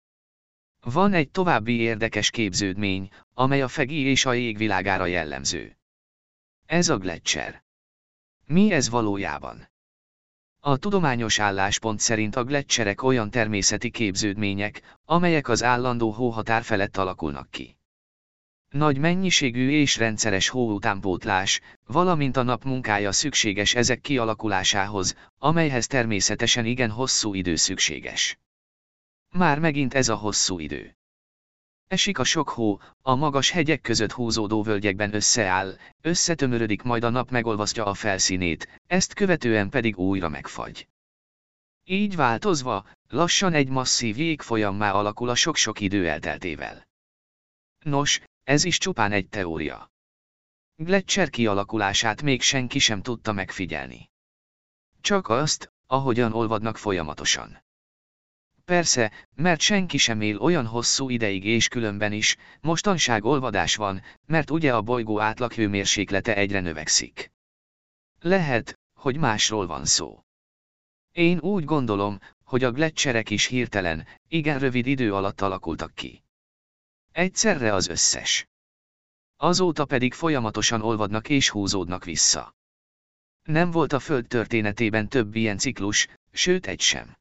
Van egy további érdekes képződmény, amely a fegi és a jégvilágára jellemző. Ez a gletscher. Mi ez valójában? A tudományos álláspont szerint a gletszerek olyan természeti képződmények, amelyek az állandó hóhatár felett alakulnak ki. Nagy mennyiségű és rendszeres hóutánpótlás, valamint a nap munkája szükséges ezek kialakulásához, amelyhez természetesen igen hosszú idő szükséges. Már megint ez a hosszú idő. Esik a sok hó, a magas hegyek között húzódó völgyekben összeáll, összetömörödik majd a nap megolvasztja a felszínét, ezt követően pedig újra megfagy. Így változva, lassan egy masszív jégfolyammá alakul a sok-sok idő elteltével. Nos, ez is csupán egy teória. Gletscher kialakulását még senki sem tudta megfigyelni. Csak azt, ahogyan olvadnak folyamatosan. Persze, mert senki sem él olyan hosszú ideig és különben is, mostanság olvadás van, mert ugye a bolygó átlaghőmérséklete egyre növekszik. Lehet, hogy másról van szó. Én úgy gondolom, hogy a gletszerek is hirtelen, igen rövid idő alatt alakultak ki. Egyszerre az összes. Azóta pedig folyamatosan olvadnak és húzódnak vissza. Nem volt a Föld történetében több ilyen ciklus, sőt egy sem.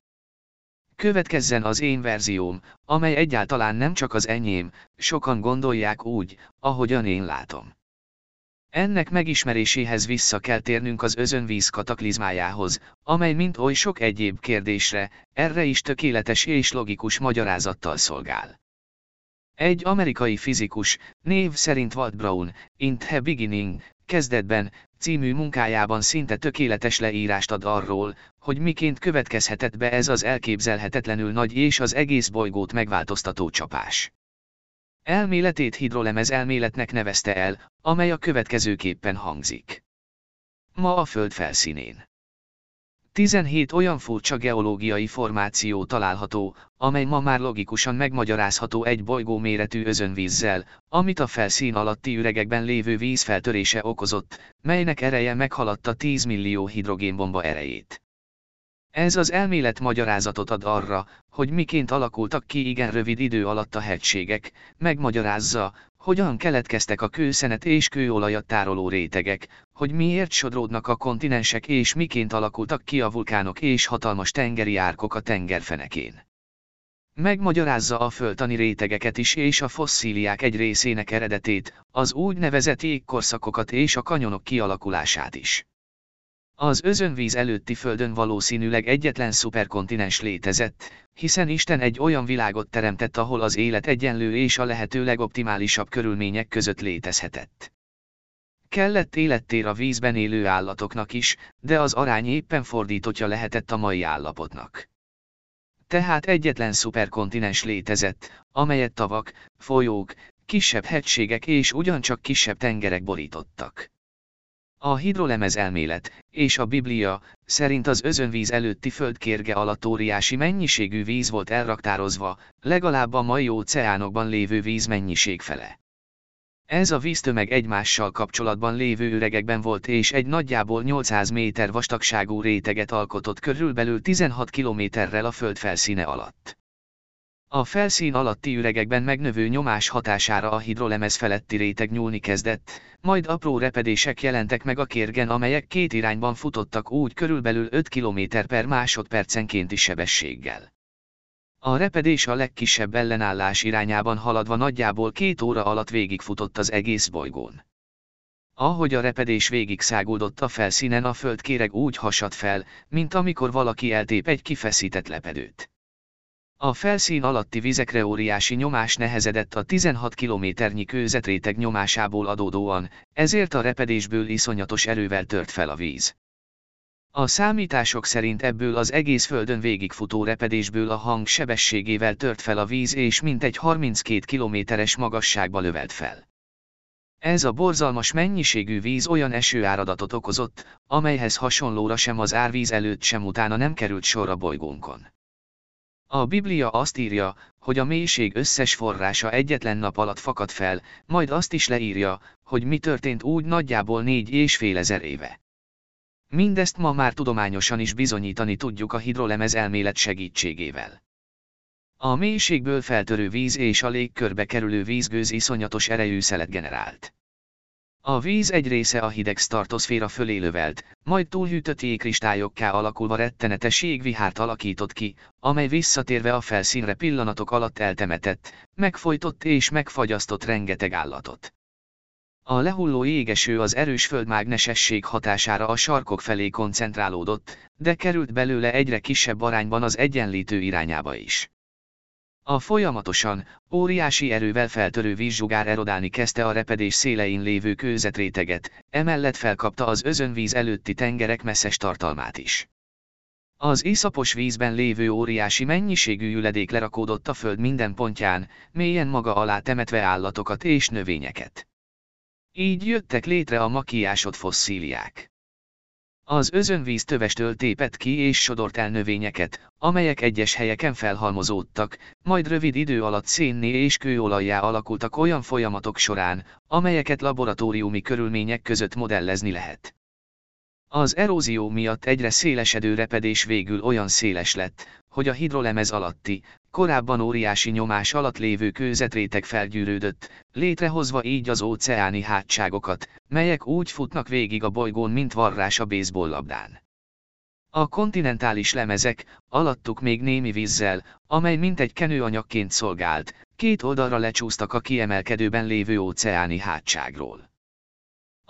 Következzen az én verzióm, amely egyáltalán nem csak az enyém, sokan gondolják úgy, ahogyan én látom. Ennek megismeréséhez vissza kell térnünk az özönvíz kataklizmájához, amely mint oly sok egyéb kérdésre, erre is tökéletes és logikus magyarázattal szolgál. Egy amerikai fizikus, név szerint Walt Brown, In the Beginning, kezdetben, című munkájában szinte tökéletes leírást ad arról, hogy miként következhetett be ez az elképzelhetetlenül nagy és az egész bolygót megváltoztató csapás. Elméletét hidrolemez elméletnek nevezte el, amely a következőképpen hangzik. Ma a Föld felszínén. 17 olyan furcsa geológiai formáció található, amely ma már logikusan megmagyarázható egy bolygó méretű özönvízzel, amit a felszín alatti üregekben lévő víz feltörése okozott, melynek ereje meghaladta 10 millió hidrogénbomba erejét. Ez az elmélet magyarázatot ad arra, hogy miként alakultak ki igen rövid idő alatt a hegységek, megmagyarázza, hogyan keletkeztek a kőszenet és kőolajat tároló rétegek, hogy miért sodródnak a kontinensek és miként alakultak ki a vulkánok és hatalmas tengeri árkok a tengerfenekén. Megmagyarázza a földtani rétegeket is és a fosszíliák egy részének eredetét, az úgynevezett jégkorszakokat és a kanyonok kialakulását is. Az özönvíz előtti földön valószínűleg egyetlen szuperkontinens létezett, hiszen Isten egy olyan világot teremtett ahol az élet egyenlő és a lehető legoptimálisabb körülmények között létezhetett. Kellett élettér a vízben élő állatoknak is, de az arány éppen fordítottja lehetett a mai állapotnak. Tehát egyetlen szuperkontinens létezett, amelyet tavak, folyók, kisebb hegységek és ugyancsak kisebb tengerek borítottak. A hidrolemez elmélet, és a Biblia, szerint az özönvíz előtti földkérge alatt óriási mennyiségű víz volt elraktározva, legalább a mai óceánokban lévő víz mennyiség fele. Ez a víztömeg egymással kapcsolatban lévő üregekben volt és egy nagyjából 800 méter vastagságú réteget alkotott körülbelül 16 kilométerrel a föld felszíne alatt. A felszín alatti üregekben megnövő nyomás hatására a hidrolemez feletti réteg nyúlni kezdett, majd apró repedések jelentek meg a kérgen amelyek két irányban futottak úgy körülbelül 5 km per másodpercenkénti sebességgel. A repedés a legkisebb ellenállás irányában haladva nagyjából két óra alatt végigfutott az egész bolygón. Ahogy a repedés végig száguldott a felszínen a földkéreg úgy hasad fel, mint amikor valaki eltép egy kifeszített lepedőt. A felszín alatti vizekre óriási nyomás nehezedett a 16 kilométernyi kőzetréteg nyomásából adódóan, ezért a repedésből iszonyatos erővel tört fel a víz. A számítások szerint ebből az egész földön végigfutó repedésből a hang sebességével tört fel a víz és mintegy 32 kilométeres magasságba lövelt fel. Ez a borzalmas mennyiségű víz olyan esőáradatot okozott, amelyhez hasonlóra sem az árvíz előtt sem utána nem került sor a bolygónkon. A Biblia azt írja, hogy a mélység összes forrása egyetlen nap alatt fakad fel, majd azt is leírja, hogy mi történt úgy nagyjából négy és fél ezer éve. Mindezt ma már tudományosan is bizonyítani tudjuk a hidrolemez elmélet segítségével. A mélységből feltörő víz és a légkörbe kerülő vízgőz iszonyatos erejű szelet generált. A víz egy része a hideg startoszféra fölé lövelt, majd túlhűtött jégkristályokká alakulva rettenetes jégvihárt alakított ki, amely visszatérve a felszínre pillanatok alatt eltemetett, megfojtott és megfagyasztott rengeteg állatot. A lehulló jégeső az erős földmágnesesség hatására a sarkok felé koncentrálódott, de került belőle egyre kisebb arányban az egyenlítő irányába is. A folyamatosan, óriási erővel feltörő vízsugár erodálni kezdte a repedés szélein lévő kőzetréteget, emellett felkapta az özönvíz előtti tengerek messzes tartalmát is. Az iszapos vízben lévő óriási mennyiségű üledék lerakódott a föld minden pontján, mélyen maga alá temetve állatokat és növényeket. Így jöttek létre a makiásod fosszíliák. Az özönvíz tövestől tépett ki és sodort el növényeket, amelyek egyes helyeken felhalmozódtak, majd rövid idő alatt szénné és kőolajjá alakultak olyan folyamatok során, amelyeket laboratóriumi körülmények között modellezni lehet. Az erózió miatt egyre szélesedő repedés végül olyan széles lett, hogy a hidrolemez alatti, korábban óriási nyomás alatt lévő kőzetréteg felgyűrődött, létrehozva így az óceáni hátságokat, melyek úgy futnak végig a bolygón, mint varrás a baseball labdán. A kontinentális lemezek, alattuk még némi vízzel, amely mint egy kenőanyagként szolgált, két oldalra lecsúsztak a kiemelkedőben lévő óceáni hátságról.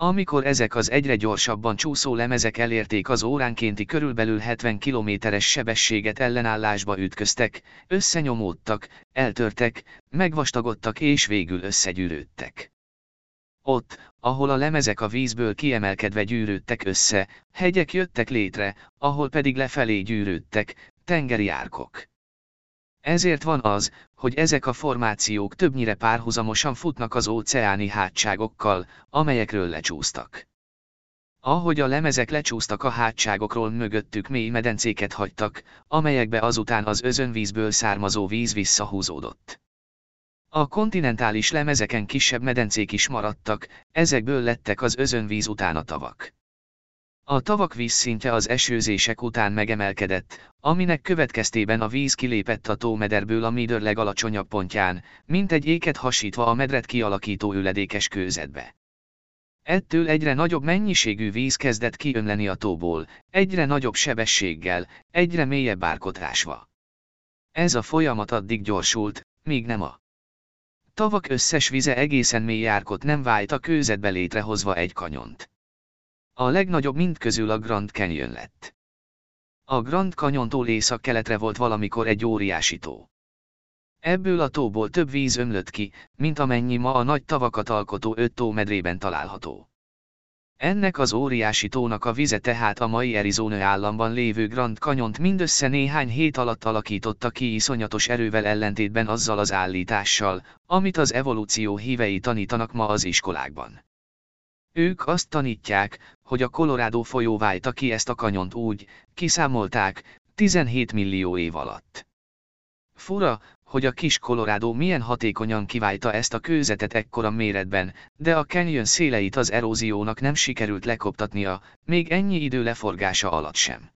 Amikor ezek az egyre gyorsabban csúszó lemezek elérték az óránkénti körülbelül 70 kilométeres sebességet ellenállásba ütköztek, összenyomódtak, eltörtek, megvastagodtak és végül összegyűrődtek. Ott, ahol a lemezek a vízből kiemelkedve gyűrődtek össze, hegyek jöttek létre, ahol pedig lefelé gyűrődtek, tengeri árkok. Ezért van az, hogy ezek a formációk többnyire párhuzamosan futnak az óceáni hátságokkal, amelyekről lecsúsztak. Ahogy a lemezek lecsúsztak a hátságokról mögöttük mély medencéket hagytak, amelyekbe azután az özönvízből származó víz visszahúzódott. A kontinentális lemezeken kisebb medencék is maradtak, ezekből lettek az özönvíz után a tavak. A tavak vízszintje az esőzések után megemelkedett, aminek következtében a víz kilépett a tómederből a Midör legalacsonyabb pontján, mint egy éket hasítva a medret kialakító üledékes kőzetbe. Ettől egyre nagyobb mennyiségű víz kezdett kiömleni a tóból, egyre nagyobb sebességgel, egyre mélyebb árkotásva. Ez a folyamat addig gyorsult, míg nem a tavak összes vize egészen mély árkot nem vált a kőzetbe létrehozva egy kanyont. A legnagyobb mind közül a Grand Canyon lett. A Grand Canyontól észak-keletre volt valamikor egy óriási tó. Ebből a tóból több víz ömlött ki, mint amennyi ma a nagy tavakat alkotó öt tó medrében található. Ennek az óriási tónak a vize tehát a mai Arizona államban lévő Grand Canyont mindössze néhány hét alatt alakította ki iszonyatos erővel ellentétben azzal az állítással, amit az evolúció hívei tanítanak ma az iskolákban. Ők azt tanítják, hogy a Colorado folyó válta ki ezt a kanyont úgy, kiszámolták, 17 millió év alatt. Fura, hogy a kis Colorado milyen hatékonyan kiválta ezt a kőzetet ekkora méretben, de a canyon széleit az eróziónak nem sikerült lekoptatnia, még ennyi idő leforgása alatt sem.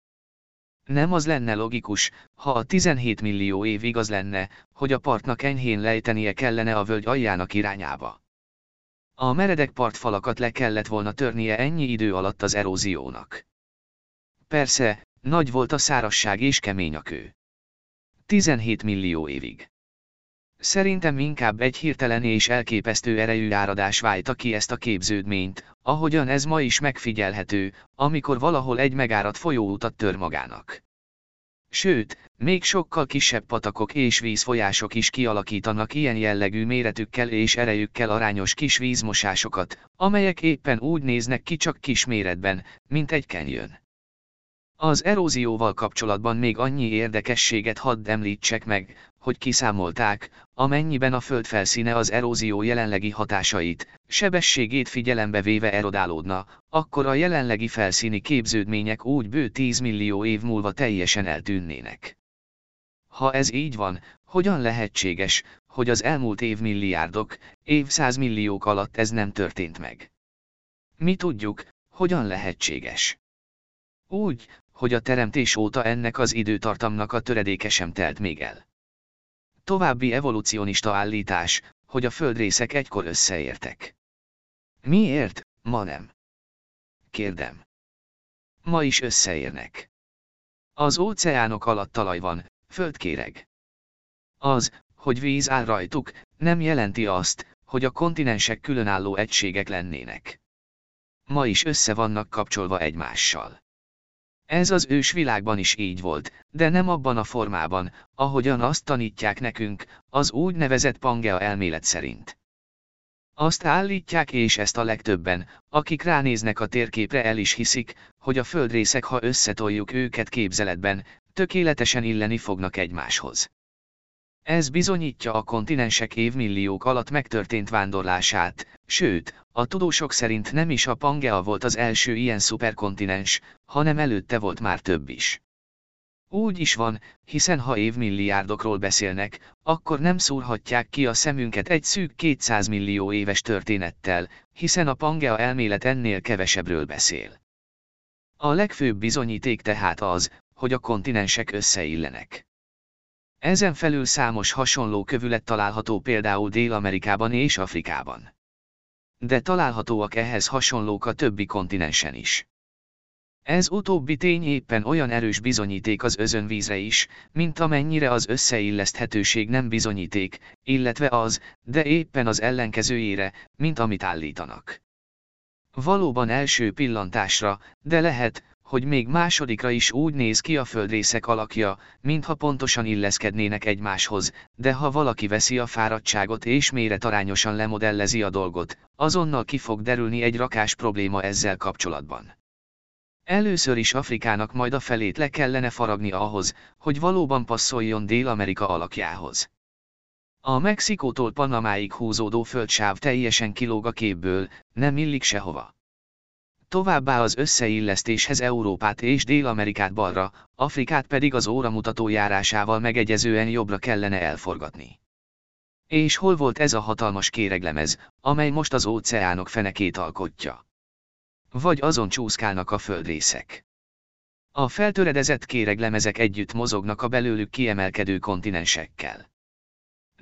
Nem az lenne logikus, ha a 17 millió év igaz lenne, hogy a partnak enyhén lejtenie kellene a völgy aljának irányába. A meredek partfalakat le kellett volna törnie ennyi idő alatt az eróziónak. Persze, nagy volt a szárasság és kemény a kő. 17 millió évig. Szerintem inkább egy hirtelen és elképesztő erejű áradás válta ki ezt a képződményt, ahogyan ez ma is megfigyelhető, amikor valahol egy megáradt folyóutat tör magának. Sőt, még sokkal kisebb patakok és vízfolyások is kialakítanak ilyen jellegű méretükkel és erejükkel arányos kis vízmosásokat, amelyek éppen úgy néznek ki csak kis méretben, mint egy kenyőn. Az erózióval kapcsolatban még annyi érdekességet hadd említsek meg, hogy kiszámolták, amennyiben a föld felszíne az erózió jelenlegi hatásait, sebességét figyelembe véve erodálódna, akkor a jelenlegi felszíni képződmények úgy bő 10 millió év múlva teljesen eltűnnének. Ha ez így van, hogyan lehetséges, hogy az elmúlt évmilliárdok, évszázmilliók alatt ez nem történt meg? Mi tudjuk, hogyan lehetséges. Úgy, hogy a teremtés óta ennek az időtartamnak a töredéke sem telt még el. További evolucionista állítás, hogy a földrészek egykor összeértek. Miért, ma nem? Kérdem. Ma is összeérnek. Az óceánok alatt talaj van, földkéreg. Az, hogy víz áll rajtuk, nem jelenti azt, hogy a kontinensek különálló egységek lennének. Ma is össze vannak kapcsolva egymással. Ez az ős világban is így volt, de nem abban a formában, ahogyan azt tanítják nekünk, az úgynevezett Pangea elmélet szerint. Azt állítják és ezt a legtöbben, akik ránéznek a térképre el is hiszik, hogy a földrészek ha összetoljuk őket képzeletben, tökéletesen illeni fognak egymáshoz. Ez bizonyítja a kontinensek évmilliók alatt megtörtént vándorlását, sőt, a tudósok szerint nem is a Pangea volt az első ilyen szuperkontinens, hanem előtte volt már több is. Úgy is van, hiszen ha évmilliárdokról beszélnek, akkor nem szúrhatják ki a szemünket egy szűk 200 millió éves történettel, hiszen a Pangea elmélet ennél kevesebbről beszél. A legfőbb bizonyíték tehát az, hogy a kontinensek összeillenek. Ezen felül számos hasonló kövület található például Dél-Amerikában és Afrikában. De találhatóak ehhez hasonlók a többi kontinensen is. Ez utóbbi tény éppen olyan erős bizonyíték az özönvízre is, mint amennyire az összeilleszthetőség nem bizonyíték, illetve az, de éppen az ellenkezőjére, mint amit állítanak. Valóban első pillantásra, de lehet, hogy még másodikra is úgy néz ki a földrészek alakja, mintha pontosan illeszkednének egymáshoz, de ha valaki veszi a fáradtságot és méretarányosan lemodellezi a dolgot, azonnal ki fog derülni egy rakás probléma ezzel kapcsolatban. Először is Afrikának majd a felét le kellene faragni ahhoz, hogy valóban passzoljon Dél-Amerika alakjához. A Mexikótól Panamáig húzódó földsáv teljesen kilóg a képből, nem illik sehova. Továbbá az összeillesztéshez Európát és Dél-Amerikát balra, Afrikát pedig az óramutató járásával megegyezően jobbra kellene elforgatni. És hol volt ez a hatalmas kéreglemez, amely most az óceánok fenekét alkotja? Vagy azon csúszkálnak a földrészek. A feltöredezett kéreglemezek együtt mozognak a belőlük kiemelkedő kontinensekkel.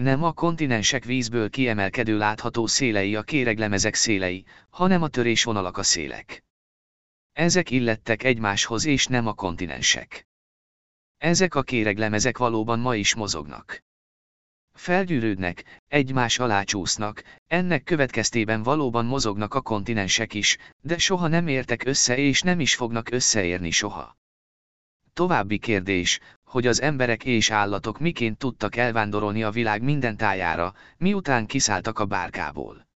Nem a kontinensek vízből kiemelkedő látható szélei a kéreglemezek szélei, hanem a törésvonalak a szélek. Ezek illettek egymáshoz és nem a kontinensek. Ezek a kéreglemezek valóban ma is mozognak. Felgyűrődnek, egymás alá csúsznak, ennek következtében valóban mozognak a kontinensek is, de soha nem értek össze és nem is fognak összeérni soha. További kérdés, hogy az emberek és állatok miként tudtak elvándorolni a világ minden tájára, miután kiszálltak a bárkából.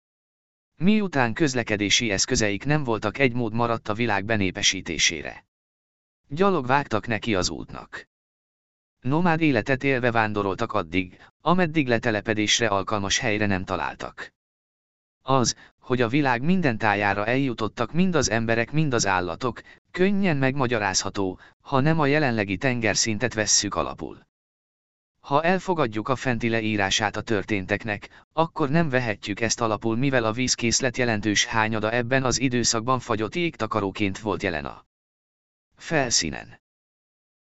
Miután közlekedési eszközeik nem voltak egy mód maradt a világ benépesítésére. Gyalog vágtak neki az útnak. Nomád életet élve vándoroltak addig, ameddig letelepedésre alkalmas helyre nem találtak. Az, hogy a világ minden tájára eljutottak mind az emberek mind az állatok, könnyen megmagyarázható, ha nem a jelenlegi tengerszintet vesszük alapul. Ha elfogadjuk a fenti leírását a történteknek, akkor nem vehetjük ezt alapul mivel a vízkészlet jelentős hányada ebben az időszakban fagyott égtakaróként volt jelen a felszínen.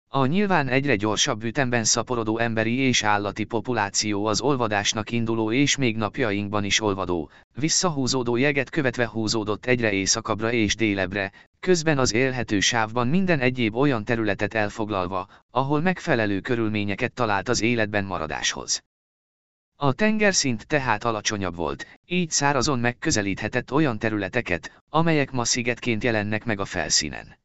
A nyilván egyre gyorsabb ütemben szaporodó emberi és állati populáció az olvadásnak induló és még napjainkban is olvadó, visszahúzódó jeget követve húzódott egyre északabbra és délebre, közben az élhető sávban minden egyéb olyan területet elfoglalva, ahol megfelelő körülményeket talált az életben maradáshoz. A tengerszint tehát alacsonyabb volt, így szárazon megközelíthetett olyan területeket, amelyek ma szigetként jelennek meg a felszínen.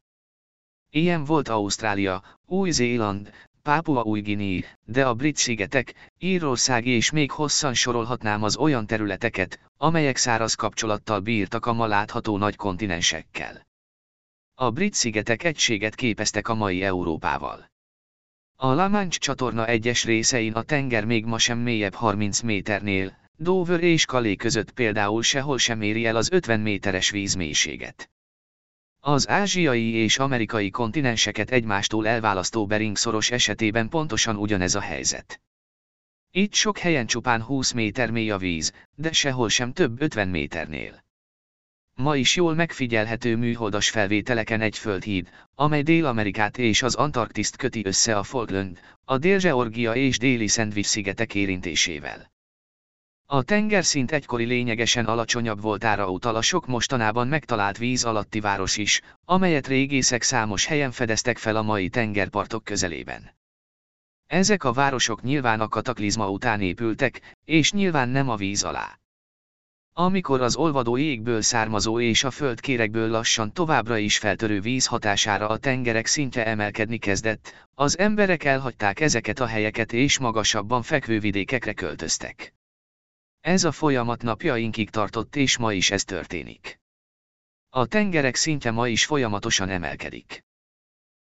Ilyen volt Ausztrália, Új-Zéland, Pápua új Guinea, de a brit szigetek, Írország és még hosszan sorolhatnám az olyan területeket, amelyek száraz kapcsolattal bírtak a ma látható nagy kontinensekkel. A brit szigetek egységet képeztek a mai Európával. A La Manche csatorna egyes részein a tenger még ma sem mélyebb 30 méternél, Dover és Kalé között például sehol sem éri el az 50 méteres vízmélységet. Az ázsiai és amerikai kontinenseket egymástól elválasztó Bering szoros esetében pontosan ugyanez a helyzet. Itt sok helyen csupán 20 méter mély a víz, de sehol sem több 50 méternél. Ma is jól megfigyelhető műholdas felvételeken egy földhíd, amely Dél-Amerikát és az Antarktiszt köti össze a Falkland, a Dél-Georgia és déli Szentvis szigetek érintésével. A tengerszint egykori lényegesen alacsonyabb voltára utal a sok mostanában megtalált víz alatti város is, amelyet régészek számos helyen fedeztek fel a mai tengerpartok közelében. Ezek a városok nyilván a kataklizma után épültek, és nyilván nem a víz alá. Amikor az olvadó égből származó és a földkérekből lassan továbbra is feltörő víz hatására a tengerek szintje emelkedni kezdett, az emberek elhagyták ezeket a helyeket és magasabban fekvő vidékekre költöztek. Ez a folyamat napjainkig tartott és ma is ez történik. A tengerek szintje ma is folyamatosan emelkedik.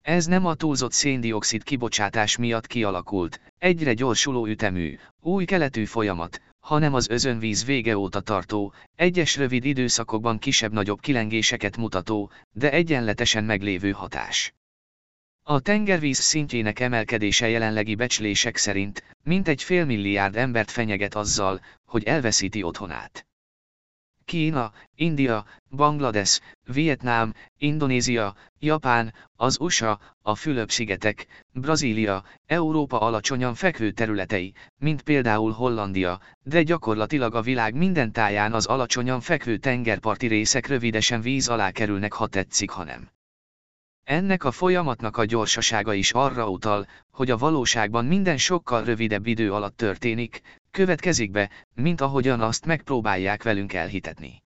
Ez nem a túlzott széndiokszid kibocsátás miatt kialakult, egyre gyorsuló ütemű, új keletű folyamat, hanem az özönvíz vége óta tartó, egyes rövid időszakokban kisebb-nagyobb kilengéseket mutató, de egyenletesen meglévő hatás. A tengervíz szintjének emelkedése jelenlegi becslések szerint mintegy félmilliárd embert fenyeget azzal, hogy elveszíti otthonát. Kína, India, Banglades, Vietnám, Indonézia, Japán, az USA, a Fülöp-szigetek, Brazília, Európa alacsonyan fekvő területei, mint például Hollandia, de gyakorlatilag a világ minden táján az alacsonyan fekvő tengerparti részek rövidesen víz alá kerülnek ha tetszik ha nem. Ennek a folyamatnak a gyorsasága is arra utal, hogy a valóságban minden sokkal rövidebb idő alatt történik, következik be, mint ahogyan azt megpróbálják velünk elhitetni.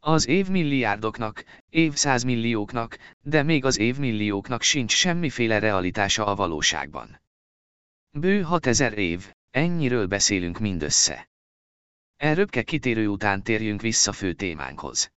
Az évmilliárdoknak, évszázmillióknak, de még az évmillióknak sincs semmiféle realitása a valóságban. Bő 6000 év, ennyiről beszélünk mindössze. E röpke kitérő után térjünk vissza fő témánkhoz.